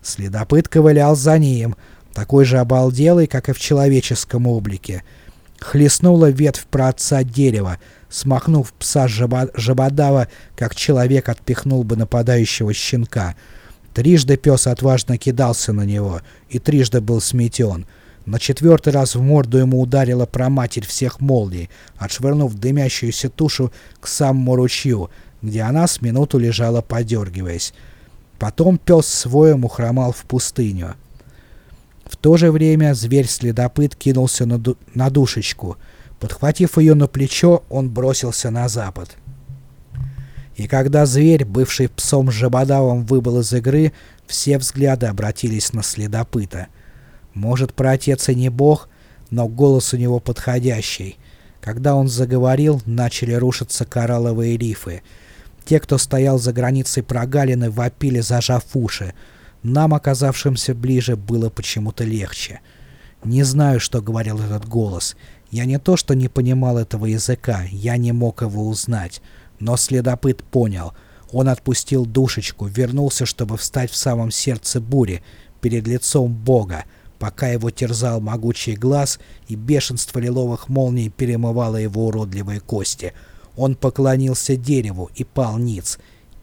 Следопыт ковылял за ним, такой же обалделый, как и в человеческом облике. Хлестнула ветвь про отца дерева, смахнув пса Жабодава, как человек отпихнул бы нападающего щенка — Трижды пес отважно кидался на него, и трижды был сметен. На четвертый раз в морду ему ударила проматерь всех молний, отшвырнув дымящуюся тушу к самому ручью, где она с минуту лежала подергиваясь. Потом пес своем ухромал в пустыню. В то же время зверь-следопыт кинулся на, ду на душечку. Подхватив ее на плечо, он бросился на запад. И когда зверь, бывший псом Жабодавом, выбыл из игры, все взгляды обратились на следопыта. Может, праотец и не бог, но голос у него подходящий. Когда он заговорил, начали рушиться коралловые рифы. Те, кто стоял за границей прогалины, вопили, зажав уши. Нам, оказавшимся ближе, было почему-то легче. Не знаю, что говорил этот голос. Я не то, что не понимал этого языка, я не мог его узнать. Но следопыт понял. Он отпустил душечку, вернулся, чтобы встать в самом сердце бури, перед лицом Бога, пока его терзал могучий глаз и бешенство лиловых молний перемывало его уродливые кости. Он поклонился дереву и пал ниц,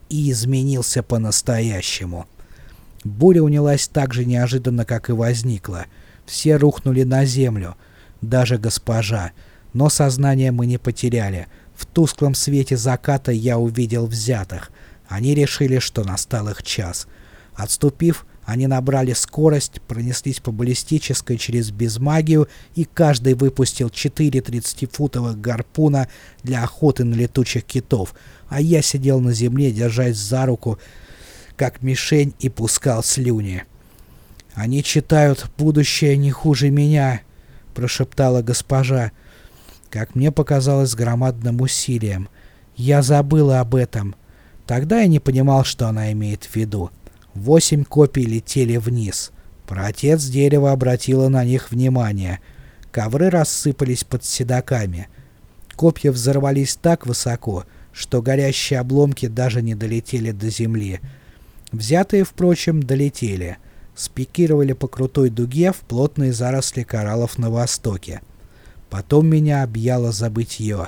и изменился по-настоящему. Буря унялась так же неожиданно, как и возникла. Все рухнули на землю, даже госпожа. Но сознание мы не потеряли — В тусклом свете заката я увидел взятых. Они решили, что настал их час. Отступив, они набрали скорость, пронеслись по баллистической через безмагию, и каждый выпустил четыре 30-футовых гарпуна для охоты на летучих китов, а я сидел на земле, держась за руку, как мишень, и пускал слюни. «Они читают будущее не хуже меня», — прошептала госпожа, как мне показалось громадным усилием. Я забыла об этом. Тогда я не понимал, что она имеет в виду. Восемь копий летели вниз. Протец дерева обратила на них внимание. Ковры рассыпались под седаками. Копья взорвались так высоко, что горящие обломки даже не долетели до земли. Взятые, впрочем, долетели. Спикировали по крутой дуге в плотные заросли кораллов на востоке. Потом меня объяло забытье.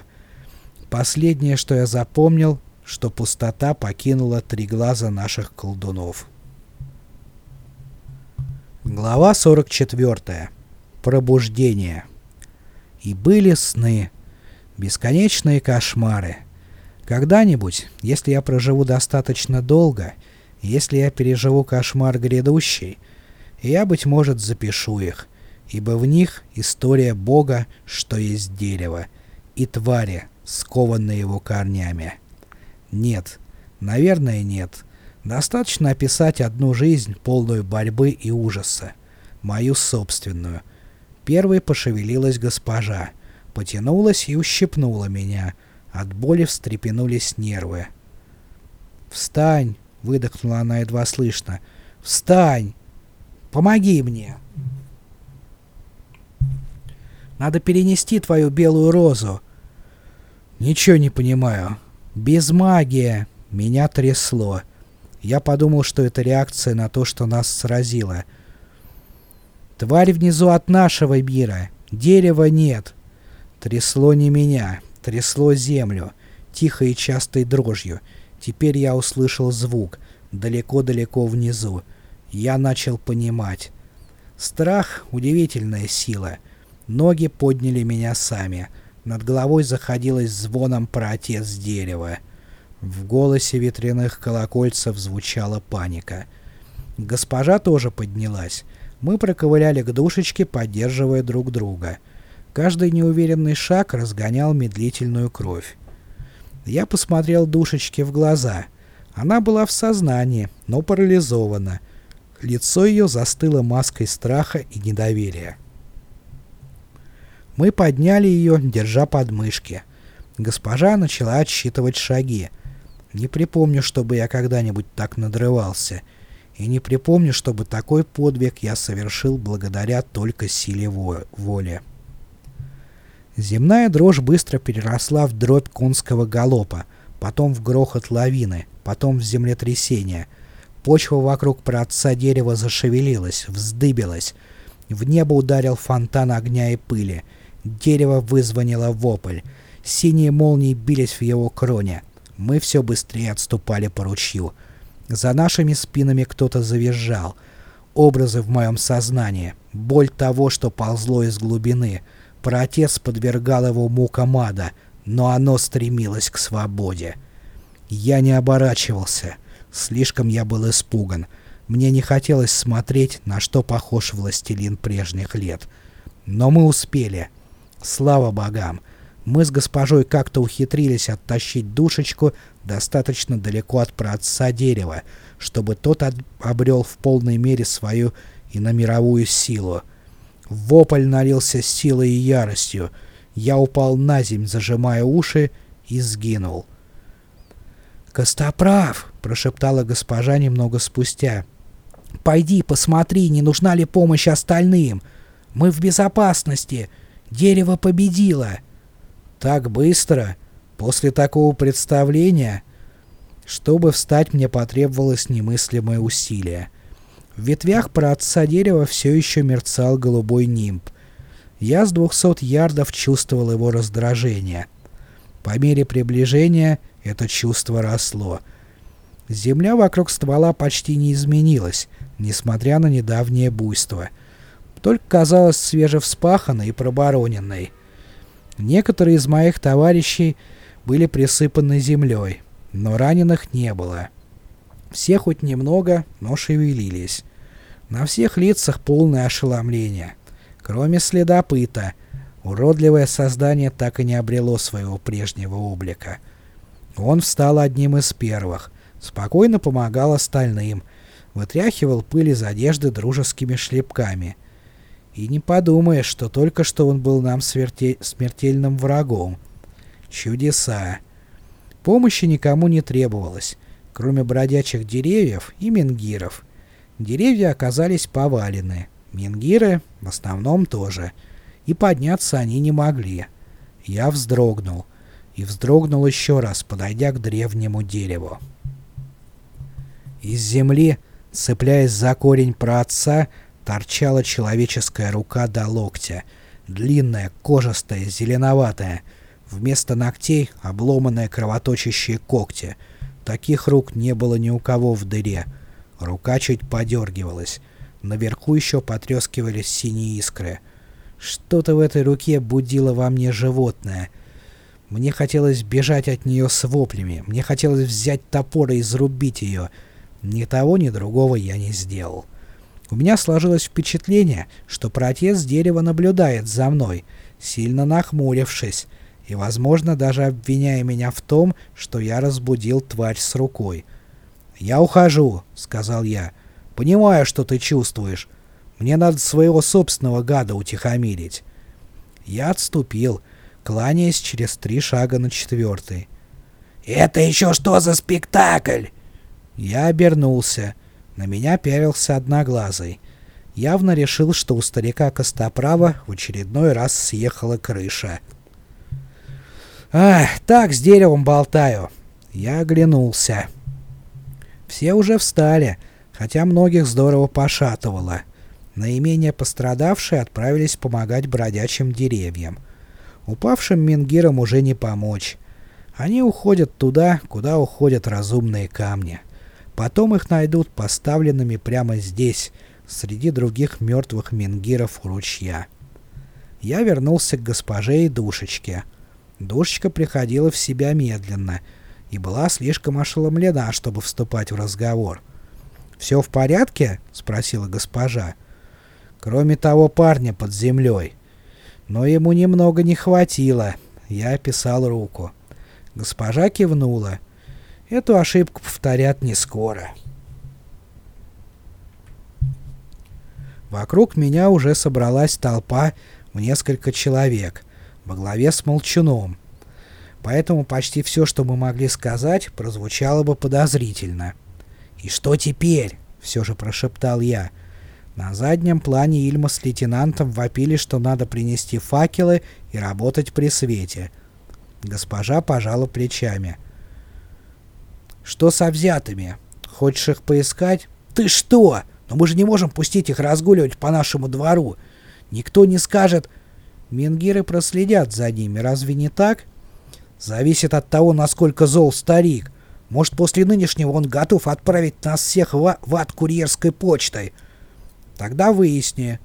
Последнее, что я запомнил, что пустота покинула три глаза наших колдунов. Глава 44. Пробуждение. И были сны. Бесконечные кошмары. Когда-нибудь, если я проживу достаточно долго, если я переживу кошмар грядущий, я, быть может, запишу их, ибо в них история Бога, что есть дерево, и твари, скованные его корнями. Нет, наверное, нет. Достаточно описать одну жизнь, полную борьбы и ужаса. Мою собственную. Первой пошевелилась госпожа. Потянулась и ущипнула меня. От боли встрепенулись нервы. «Встань!» — выдохнула она едва слышно. «Встань! Помоги мне!» «Надо перенести твою белую розу!» «Ничего не понимаю. Без магии!» Меня трясло. Я подумал, что это реакция на то, что нас сразило. Тварь внизу от нашего мира. Дерева нет. Трясло не меня. Трясло землю. Тихой и частой дрожью. Теперь я услышал звук. Далеко-далеко внизу. Я начал понимать. Страх — удивительная сила. Ноги подняли меня сами. Над головой заходилось звоном про отец дерева. В голосе ветряных колокольцев звучала паника. Госпожа тоже поднялась. Мы проковыляли к душечке, поддерживая друг друга. Каждый неуверенный шаг разгонял медлительную кровь. Я посмотрел душечке в глаза. Она была в сознании, но парализована. Лицо ее застыло маской страха и недоверия. Мы подняли ее, держа подмышки. Госпожа начала отсчитывать шаги. Не припомню, чтобы я когда-нибудь так надрывался. И не припомню, чтобы такой подвиг я совершил благодаря только силе воли. Земная дрожь быстро переросла в дробь конского галопа, потом в грохот лавины, потом в землетрясение. Почва вокруг праотца дерева зашевелилась, вздыбилась. В небо ударил фонтан огня и пыли. Дерево вызвонило вопль. Синие молнии бились в его кроне. Мы все быстрее отступали по ручью. За нашими спинами кто-то завизжал. Образы в моем сознании. Боль того, что ползло из глубины. Протец подвергал его мукам ада, но оно стремилось к свободе. Я не оборачивался. Слишком я был испуган. Мне не хотелось смотреть, на что похож властелин прежних лет. Но мы успели. Слава богам! Мы с госпожой как-то ухитрились оттащить душечку достаточно далеко от праотца дерева, чтобы тот обрел в полной мере свою иномировую силу. Вопль налился силой и яростью. Я упал на земь, зажимая уши, и сгинул. «Костоправ!» — прошептала госпожа немного спустя. «Пойди, посмотри, не нужна ли помощь остальным. Мы в безопасности. Дерево победило!» Так быстро? После такого представления? Чтобы встать, мне потребовалось немыслимое усилие. В ветвях про отца дерева все еще мерцал голубой нимб. Я с двухсот ярдов чувствовал его раздражение. По мере приближения это чувство росло. Земля вокруг ствола почти не изменилась, несмотря на недавнее буйство. Только казалась свежевспаханной и пробороненной. Некоторые из моих товарищей были присыпаны землей, но раненых не было. Все хоть немного, но шевелились. На всех лицах полное ошеломление. Кроме следопыта, уродливое создание так и не обрело своего прежнего облика. Он встал одним из первых, спокойно помогал остальным, вытряхивал пыль из одежды дружескими шлепками. И не подумаешь, что только что он был нам смертельным врагом. Чудеса. Помощи никому не требовалось, кроме бродячих деревьев и менгиров. Деревья оказались повалены, менгиры в основном тоже, и подняться они не могли. Я вздрогнул, и вздрогнул еще раз, подойдя к древнему дереву. Из земли Цепляясь за корень праотца, торчала человеческая рука до локтя. Длинная, кожистая, зеленоватая. Вместо ногтей — обломанные кровоточащие когти. Таких рук не было ни у кого в дыре. Рука чуть подергивалась. Наверху еще потрескивались синие искры. Что-то в этой руке будило во мне животное. Мне хотелось бежать от нее с воплями. Мне хотелось взять топор и изрубить ее — ни того, ни другого я не сделал. У меня сложилось впечатление, что протец дерева наблюдает за мной, сильно нахмурившись, и, возможно, даже обвиняя меня в том, что я разбудил тварь с рукой. «Я ухожу», — сказал я. «Понимаю, что ты чувствуешь. Мне надо своего собственного гада утихомирить». Я отступил, кланяясь через три шага на четвертый. «Это еще что за спектакль?» Я обернулся. На меня пялился одноглазый. Явно решил, что у старика Костоправа в очередной раз съехала крыша. «Ах, так, с деревом болтаю!» Я оглянулся. Все уже встали, хотя многих здорово пошатывало. Наименее пострадавшие отправились помогать бродячим деревьям. Упавшим мингирам уже не помочь. Они уходят туда, куда уходят разумные камни. Потом их найдут поставленными прямо здесь, среди других мертвых менгиров у ручья. Я вернулся к госпоже и душечке. Душечка приходила в себя медленно и была слишком ошеломлена, чтобы вступать в разговор. «Все в порядке?» — спросила госпожа. «Кроме того парня под землей. Но ему немного не хватило». Я описал руку. Госпожа кивнула. Эту ошибку повторят не скоро. Вокруг меня уже собралась толпа в несколько человек, во главе с Молчуном. Поэтому почти все, что мы могли сказать, прозвучало бы подозрительно. «И что теперь?» — все же прошептал я. На заднем плане Ильма с лейтенантом вопили, что надо принести факелы и работать при свете. Госпожа пожала плечами. — что со взятыми? Хочешь их поискать? Ты что? Но мы же не можем пустить их разгуливать по нашему двору. Никто не скажет... Менгиры проследят за ними, разве не так? Зависит от того, насколько зол старик. Может, после нынешнего он готов отправить нас всех в, в ад курьерской почтой. Тогда выясни.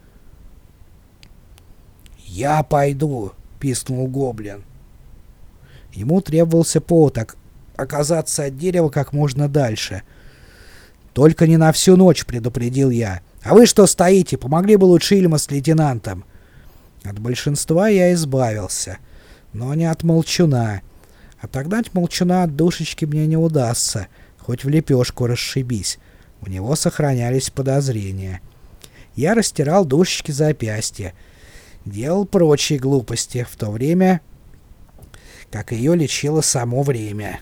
«Я пойду», — пискнул Гоблин. Ему требовался повод оказаться от дерева как можно дальше. «Только не на всю ночь», — предупредил я. «А вы что стоите? Помогли бы лучше Ильма с лейтенантом». От большинства я избавился, но не от молчуна. Отогнать молчуна от душечки мне не удастся, хоть в лепешку расшибись. У него сохранялись подозрения. Я растирал душечки запястья, делал прочие глупости, в то время, как ее лечило само время.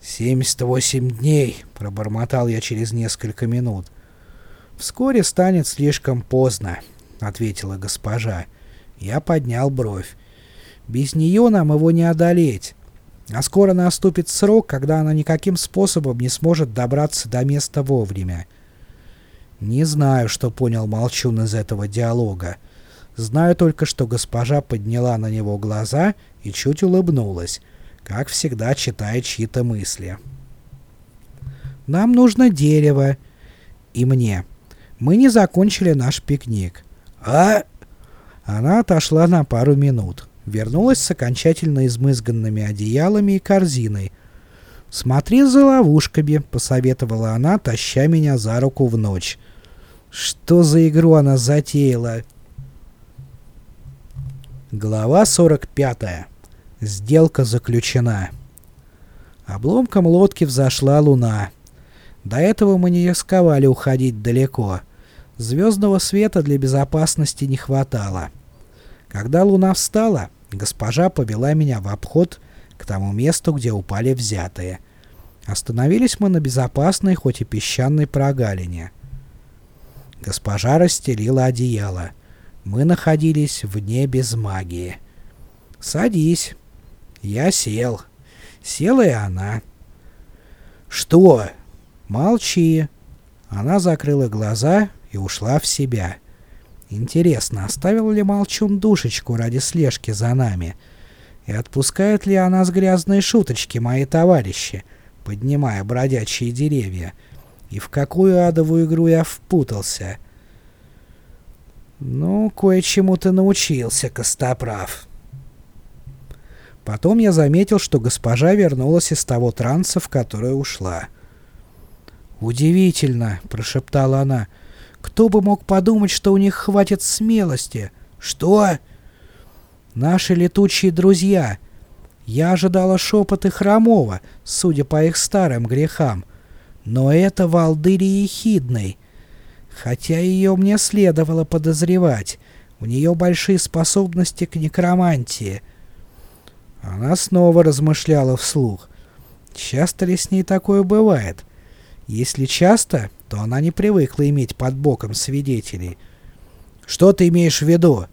«Семьдесят восемь дней», — пробормотал я через несколько минут. «Вскоре станет слишком поздно», — ответила госпожа. Я поднял бровь. «Без нее нам его не одолеть. А скоро наступит срок, когда она никаким способом не сможет добраться до места вовремя». Не знаю, что понял Молчун из этого диалога. Знаю только, что госпожа подняла на него глаза и чуть улыбнулась как всегда читает чьи-то мысли. «Нам нужно дерево. И мне. Мы не закончили наш пикник». «А?» Она отошла на пару минут. Вернулась с окончательно измызганными одеялами и корзиной. «Смотри за ловушками», — посоветовала она, таща меня за руку в ночь. Что за игру она затеяла? Глава 45. Сделка заключена. Обломком лодки взошла луна. До этого мы не рисковали уходить далеко. Звездного света для безопасности не хватало. Когда луна встала, госпожа повела меня в обход к тому месту, где упали взятые. Остановились мы на безопасной, хоть и песчаной прогалине. Госпожа расстелила одеяло. Мы находились вне без магии. «Садись». Я сел. Села и она. «Что?» «Молчи». Она закрыла глаза и ушла в себя. Интересно, оставил ли Молчун душечку ради слежки за нами? И отпускает ли она с грязной шуточки мои товарищи, поднимая бродячие деревья? И в какую адовую игру я впутался? Ну, кое-чему ты научился, Костоправ. Потом я заметил, что госпожа вернулась из того транса, в который ушла. «Удивительно», — прошептала она. «Кто бы мог подумать, что у них хватит смелости?» «Что?» «Наши летучие друзья. Я ожидала шепоты Хромова, судя по их старым грехам. Но это Валдыри Ехидный. Хотя ее мне следовало подозревать. У нее большие способности к некромантии. Она снова размышляла вслух. Часто ли с ней такое бывает? Если часто, то она не привыкла иметь под боком свидетелей. «Что ты имеешь в виду?»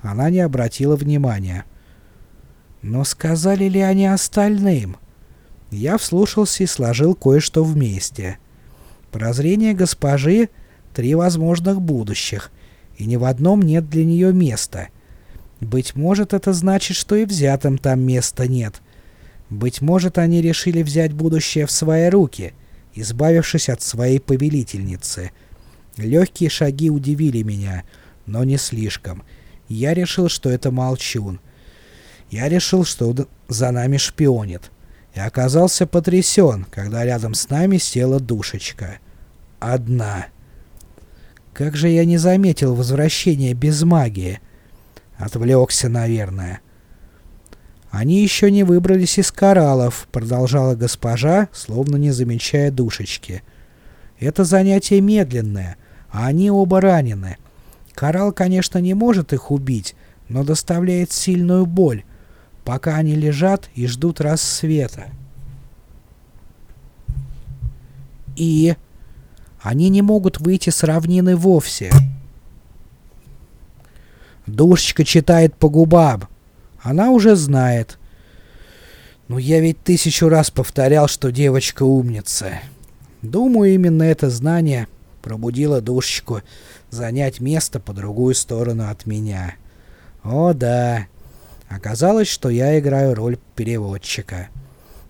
Она не обратила внимания. Но сказали ли они остальным? Я вслушался и сложил кое-что вместе. Прозрение госпожи — три возможных будущих, и ни в одном нет для нее места. Быть может, это значит, что и взятым там места нет. Быть может, они решили взять будущее в свои руки, избавившись от своей повелительницы. Легкие шаги удивили меня, но не слишком. Я решил, что это молчун. Я решил, что за нами шпионит и оказался потрясен, когда рядом с нами села душечка. Одна. Как же я не заметил возвращения без магии? Отвлекся, наверное. Они еще не выбрались из кораллов, продолжала госпожа, словно не замечая душечки. Это занятие медленное, а они оба ранены. Коралл, конечно, не может их убить, но доставляет сильную боль, пока они лежат и ждут рассвета. И они не могут выйти с равнины вовсе. Душечка читает по губам. Она уже знает. Но я ведь тысячу раз повторял, что девочка умница. Думаю, именно это знание пробудило душечку занять место по другую сторону от меня. О да, Оказалось, что я играю роль переводчика.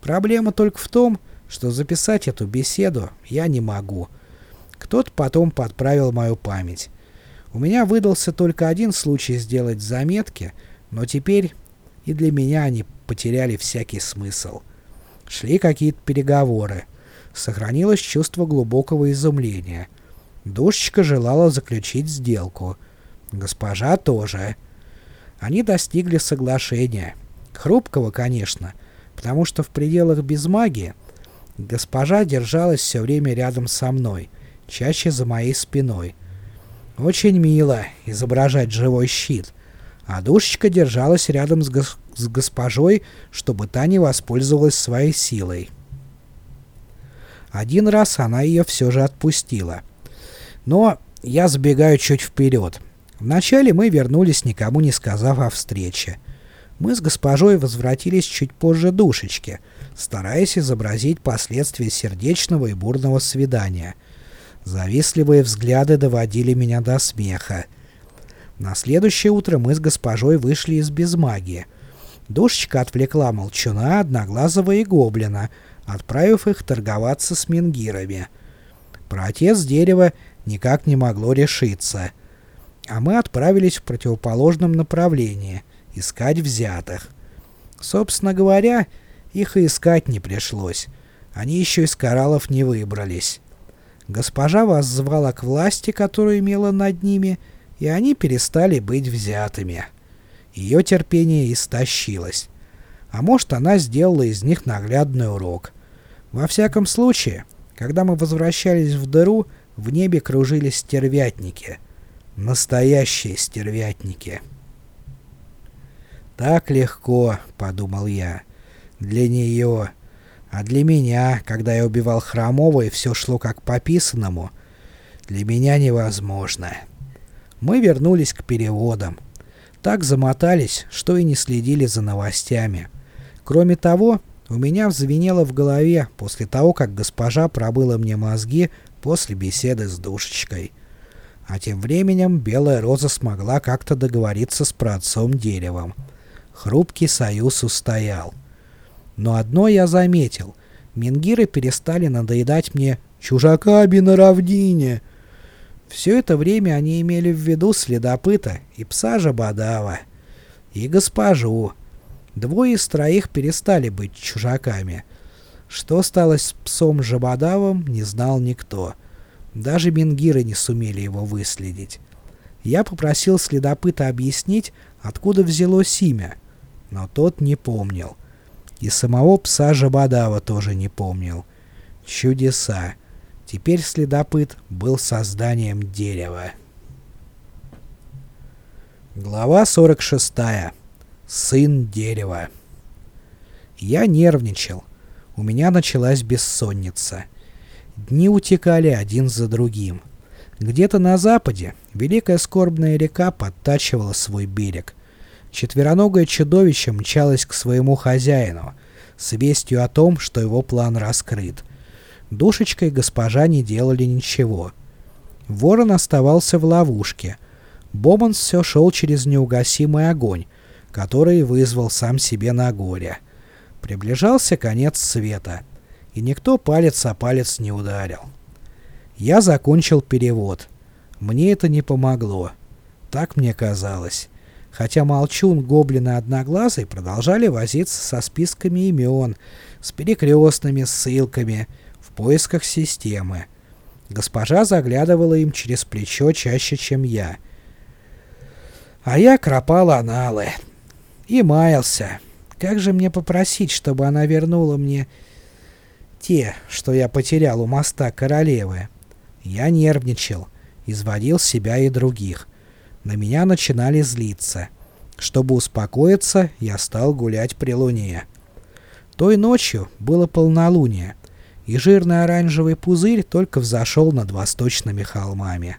Проблема только в том, что записать эту беседу я не могу. Кто-то потом подправил мою память. У меня выдался только один случай сделать заметки, но теперь и для меня они потеряли всякий смысл. Шли какие-то переговоры. Сохранилось чувство глубокого изумления. Душечка желала заключить сделку. Госпожа тоже. Они достигли соглашения. Хрупкого, конечно, потому что в пределах без магии госпожа держалась все время рядом со мной, чаще за моей спиной. Очень мило изображать живой щит, а душечка держалась рядом с, гос с госпожой, чтобы та не воспользовалась своей силой. Один раз она ее все же отпустила. Но я забегаю чуть вперед. Вначале мы вернулись, никому не сказав о встрече. Мы с госпожой возвратились чуть позже душечки, стараясь изобразить последствия сердечного и бурного свидания. Завистливые взгляды доводили меня до смеха. На следующее утро мы с госпожой вышли из безмагии. Душечка отвлекла молчуна, одноглазого и гоблина, отправив их торговаться с менгирами. Про отец дерева никак не могло решиться — а мы отправились в противоположном направлении, искать взятых. Собственно говоря, их и искать не пришлось. Они еще из кораллов не выбрались. Госпожа вас звала к власти, которую имела над ними, и они перестали быть взятыми. Ее терпение истощилось. А может, она сделала из них наглядный урок. Во всяком случае, когда мы возвращались в дыру, в небе кружились стервятники. Настоящие стервятники. «Так легко», — подумал я. «Для нее. А для меня, когда я убивал Хромова и все шло как по писанному, для меня невозможно». Мы вернулись к переводам. Так замотались, что и не следили за новостями. Кроме того, у меня взвенело в голове после того, как госпожа пробыла мне мозги после беседы с душечкой. А тем временем Белая Роза смогла как-то договориться с праотцом Деревом. Хрупкий союз устоял. Но одно я заметил. Мингиры перестали надоедать мне «чужаками на равнине». Все это время они имели в виду следопыта и пса Жабадава, и госпожу. Двое из троих перестали быть чужаками. Что стало с псом Жабадавом, не знал никто. Даже мингиры не сумели его выследить. Я попросил следопыта объяснить, откуда взялось имя, но тот не помнил. И самого пса Жабадава тоже не помнил. Чудеса. Теперь следопыт был созданием дерева. Глава 46. Сын дерева. Я нервничал. У меня началась бессонница. Дни утекали один за другим. Где-то на западе великая скорбная река подтачивала свой берег. Четвероногое чудовище мчалось к своему хозяину с вестью о том, что его план раскрыт. Душечка и госпожа не делали ничего. Ворон оставался в ловушке. Боманс все шел через неугасимый огонь, который вызвал сам себе на горе. Приближался конец света, и никто палец о палец не ударил. Я закончил перевод. Мне это не помогло. Так мне казалось. Хотя Молчун, Гоблин и Одноглазый продолжали возиться со списками имен, с перекрестными ссылками, поисках системы. Госпожа заглядывала им через плечо чаще, чем я. А я кропал аналы. И маялся. Как же мне попросить, чтобы она вернула мне те, что я потерял у моста королевы? Я нервничал, изводил себя и других. На меня начинали злиться. Чтобы успокоиться, я стал гулять при луне. Той ночью было полнолуние, и жирный оранжевый пузырь только взошел над восточными холмами.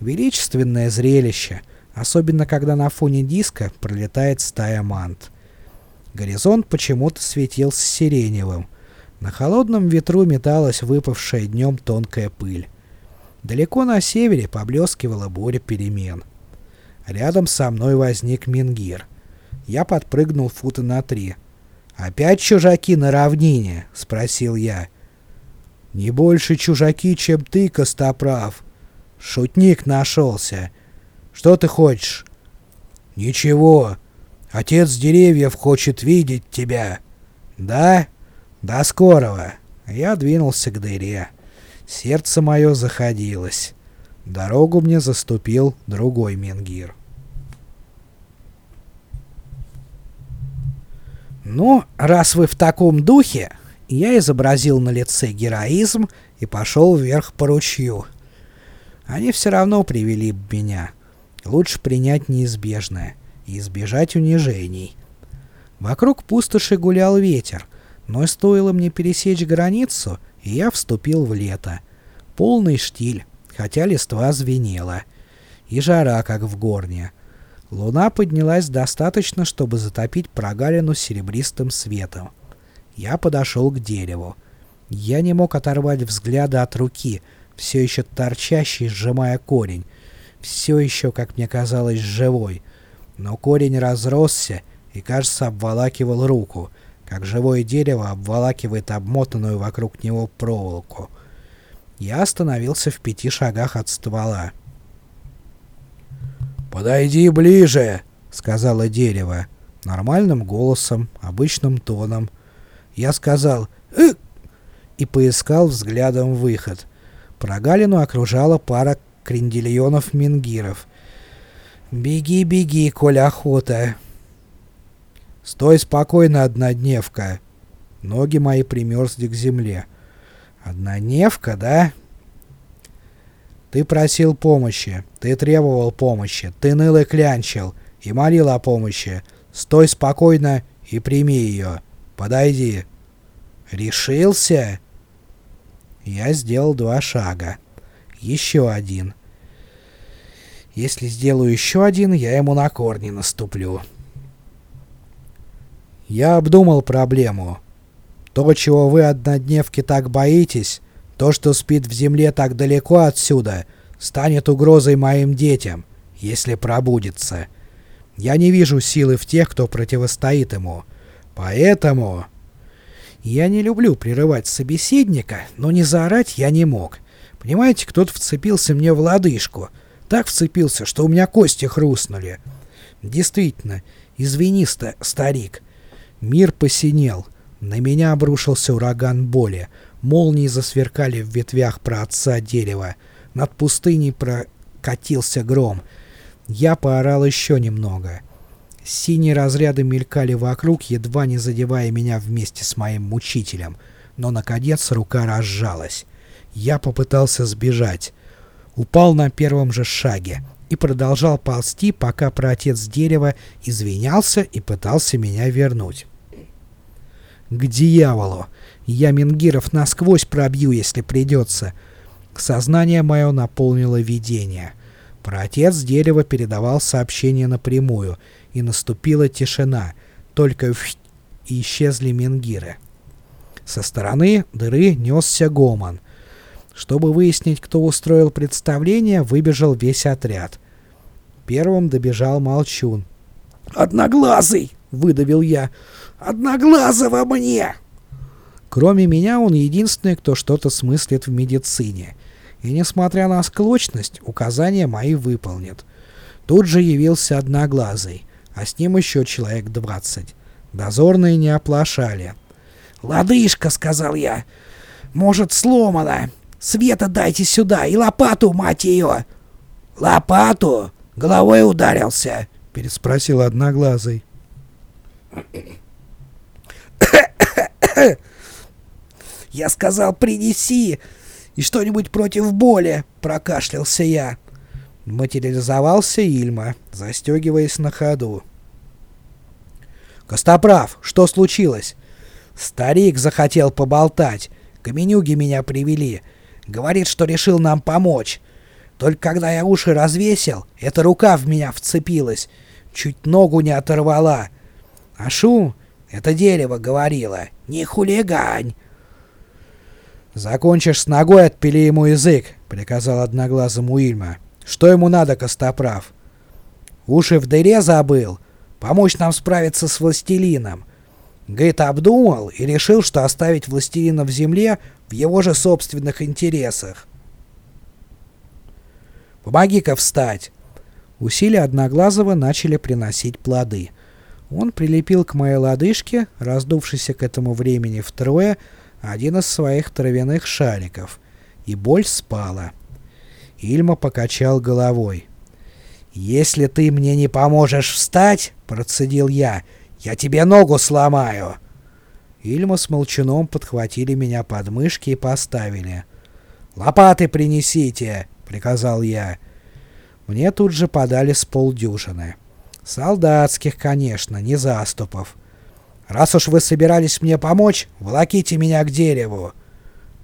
Величественное зрелище — особенно когда на фоне диска пролетает стая мант. Горизонт почему-то светился сиреневым. На холодном ветру металась выпавшая днем тонкая пыль. Далеко на севере поблескивала буря перемен. Рядом со мной возник Мингир. Я подпрыгнул фута на три. «Опять чужаки на равнине?» — спросил я. «Не больше чужаки, чем ты, Костоправ». Шутник нашелся. Что ты хочешь?» «Ничего. Отец деревьев хочет видеть тебя». «Да? До скорого». Я двинулся к дыре. Сердце мое заходилось. Дорогу мне заступил другой менгир. «Ну, раз вы в таком духе...» Я изобразил на лице героизм и пошел вверх по ручью. Они все равно привели меня. Лучше принять неизбежное и избежать унижений. Вокруг пустоши гулял ветер, но стоило мне пересечь границу, и я вступил в лето. Полный штиль, хотя листва звенела. И жара, как в горне. Луна поднялась достаточно, чтобы затопить прогалину серебристым светом. Я подошел к дереву. Я не мог оторвать взгляда от руки, все еще торчащей, сжимая корень, все еще, как мне казалось, живой, но корень разросся и, кажется, обволакивал руку, как живое дерево обволакивает обмотанную вокруг него проволоку. Я остановился в пяти шагах от ствола. «Подойди ближе!» — сказала дерево. Нормальным голосом, обычным тоном. Я сказал «Ик!» и поискал взглядом выход. Прогалину окружала пара крендильонов-мингиров. «Беги, беги, коль охота!» «Стой спокойно, однодневка!» Ноги мои примерзли к земле. «Однодневка, да?» «Ты просил помощи, ты требовал помощи, ты ныл и клянчил, и молил о помощи. Стой спокойно и прими ее. Подойди». «Решился?» Я сделал два шага. Еще один. Если сделаю еще один, я ему на корни наступлю. Я обдумал проблему. То, чего вы однодневки так боитесь, то, что спит в земле так далеко отсюда, станет угрозой моим детям, если пробудится. Я не вижу силы в тех, кто противостоит ему. Поэтому... Я не люблю прерывать собеседника, но не заорать я не мог. Понимаете, кто-то вцепился мне в лодыжку. Так вцепился, что у меня кости хрустнули. Действительно, извини, ста старик. Мир посинел. На меня обрушился ураган боли. Молнии засверкали в ветвях про отца дерева. Над пустыней прокатился гром. Я поорал еще немного. Синие разряды мелькали вокруг, едва не задевая меня вместе с моим мучителем. Но, наконец, рука разжалась. Я попытался сбежать. Упал на первом же шаге и продолжал ползти, пока протец дерева извинялся и пытался меня вернуть. К дьяволу! Я Менгиров насквозь пробью, если придется. Сознание мое наполнило видение. Протец дерева передавал сообщение напрямую — и наступила тишина, только и исчезли менгиры. Со стороны дыры несся гомон. Чтобы выяснить, кто устроил представление, выбежал весь отряд. Первым добежал Молчун. «Одноглазый!» — выдавил я. «Одноглазого мне!» Кроме меня, он единственный, кто что-то смыслит в медицине. И, несмотря на склочность, указания мои выполнит. Тут же явился Одноглазый а с ним еще человек двадцать. Дозорные не оплошали. «Лодыжка», — сказал я. «Может, сломана. Света дайте сюда и лопату, мать ее!» «Лопату? Головой ударился?» — переспросил Одноглазый. «Я сказал, принеси и что-нибудь против боли!» — прокашлялся я. Материализовался Ильма, застегиваясь на ходу. «Костоправ, что случилось?» «Старик захотел поболтать. Каменюги меня привели. Говорит, что решил нам помочь. Только когда я уши развесил, эта рука в меня вцепилась. Чуть ногу не оторвала. А шум — это дерево говорило. Не хулигань!» «Закончишь с ногой, отпили ему язык», — приказал одноглазому Ильма. Что ему надо, Костоправ? Уши в дыре забыл. Помочь нам справиться с властелином. Гейт обдумал и решил, что оставить властелина в земле в его же собственных интересах. «Помоги-ка встать!» Усилия Одноглазого начали приносить плоды. Он прилепил к моей лодыжке, раздувшийся к этому времени втрое, один из своих травяных шариков, и боль спала. Ильма покачал головой. «Если ты мне не поможешь встать, — процедил я, — я тебе ногу сломаю!» Ильма с молчуном подхватили меня под мышки и поставили. «Лопаты принесите!» — приказал я. Мне тут же подали с полдюжины. Солдатских, конечно, не заступов. «Раз уж вы собирались мне помочь, волоките меня к дереву!»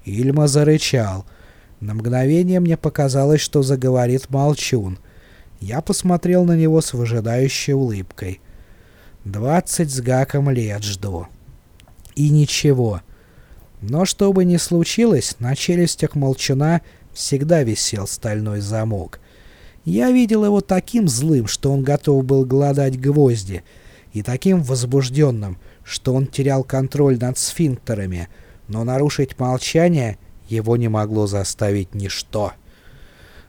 Ильма зарычал — на мгновение мне показалось, что заговорит молчун. Я посмотрел на него с выжидающей улыбкой. «Двадцать с гаком лет жду». И ничего. Но что бы ни случилось, на челюстях молчуна всегда висел стальной замок. Я видел его таким злым, что он готов был голодать гвозди, и таким возбужденным, что он терял контроль над сфинктерами, но нарушить молчание — его не могло заставить ничто.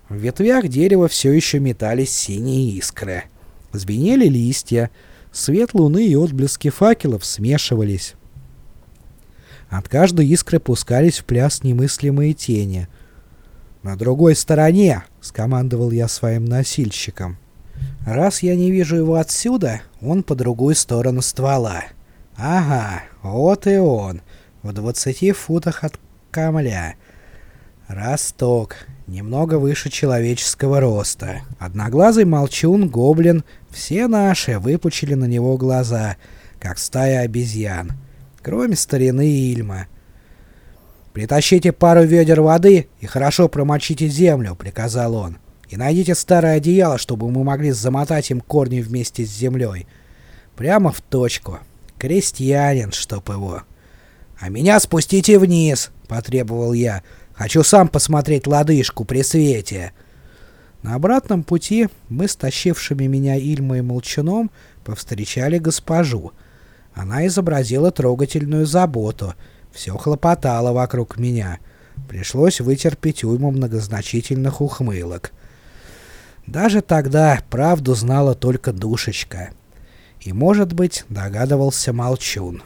В ветвях дерева все еще метались синие искры. Звенели листья, свет луны и отблески факелов смешивались. От каждой искры пускались в пляс немыслимые тени. «На другой стороне!» — скомандовал я своим носильщикам. «Раз я не вижу его отсюда, он по другую сторону ствола. Ага, вот и он, в двадцати футах от камля. Росток, немного выше человеческого роста. Одноглазый молчун, гоблин, все наши выпучили на него глаза, как стая обезьян кроме старины Ильма. «Притащите пару ведер воды и хорошо промочите землю», — приказал он. «И найдите старое одеяло, чтобы мы могли замотать им корни вместе с землей. Прямо в точку. Крестьянин, чтоб его». «А меня спустите вниз», — потребовал я. «Хочу сам посмотреть лодыжку при свете». На обратном пути мы с тащившими меня Ильма и Молчаном повстречали госпожу — она изобразила трогательную заботу, все хлопотало вокруг меня. Пришлось вытерпеть уйму многозначительных ухмылок. Даже тогда правду знала только душечка. И, может быть, догадывался Молчун.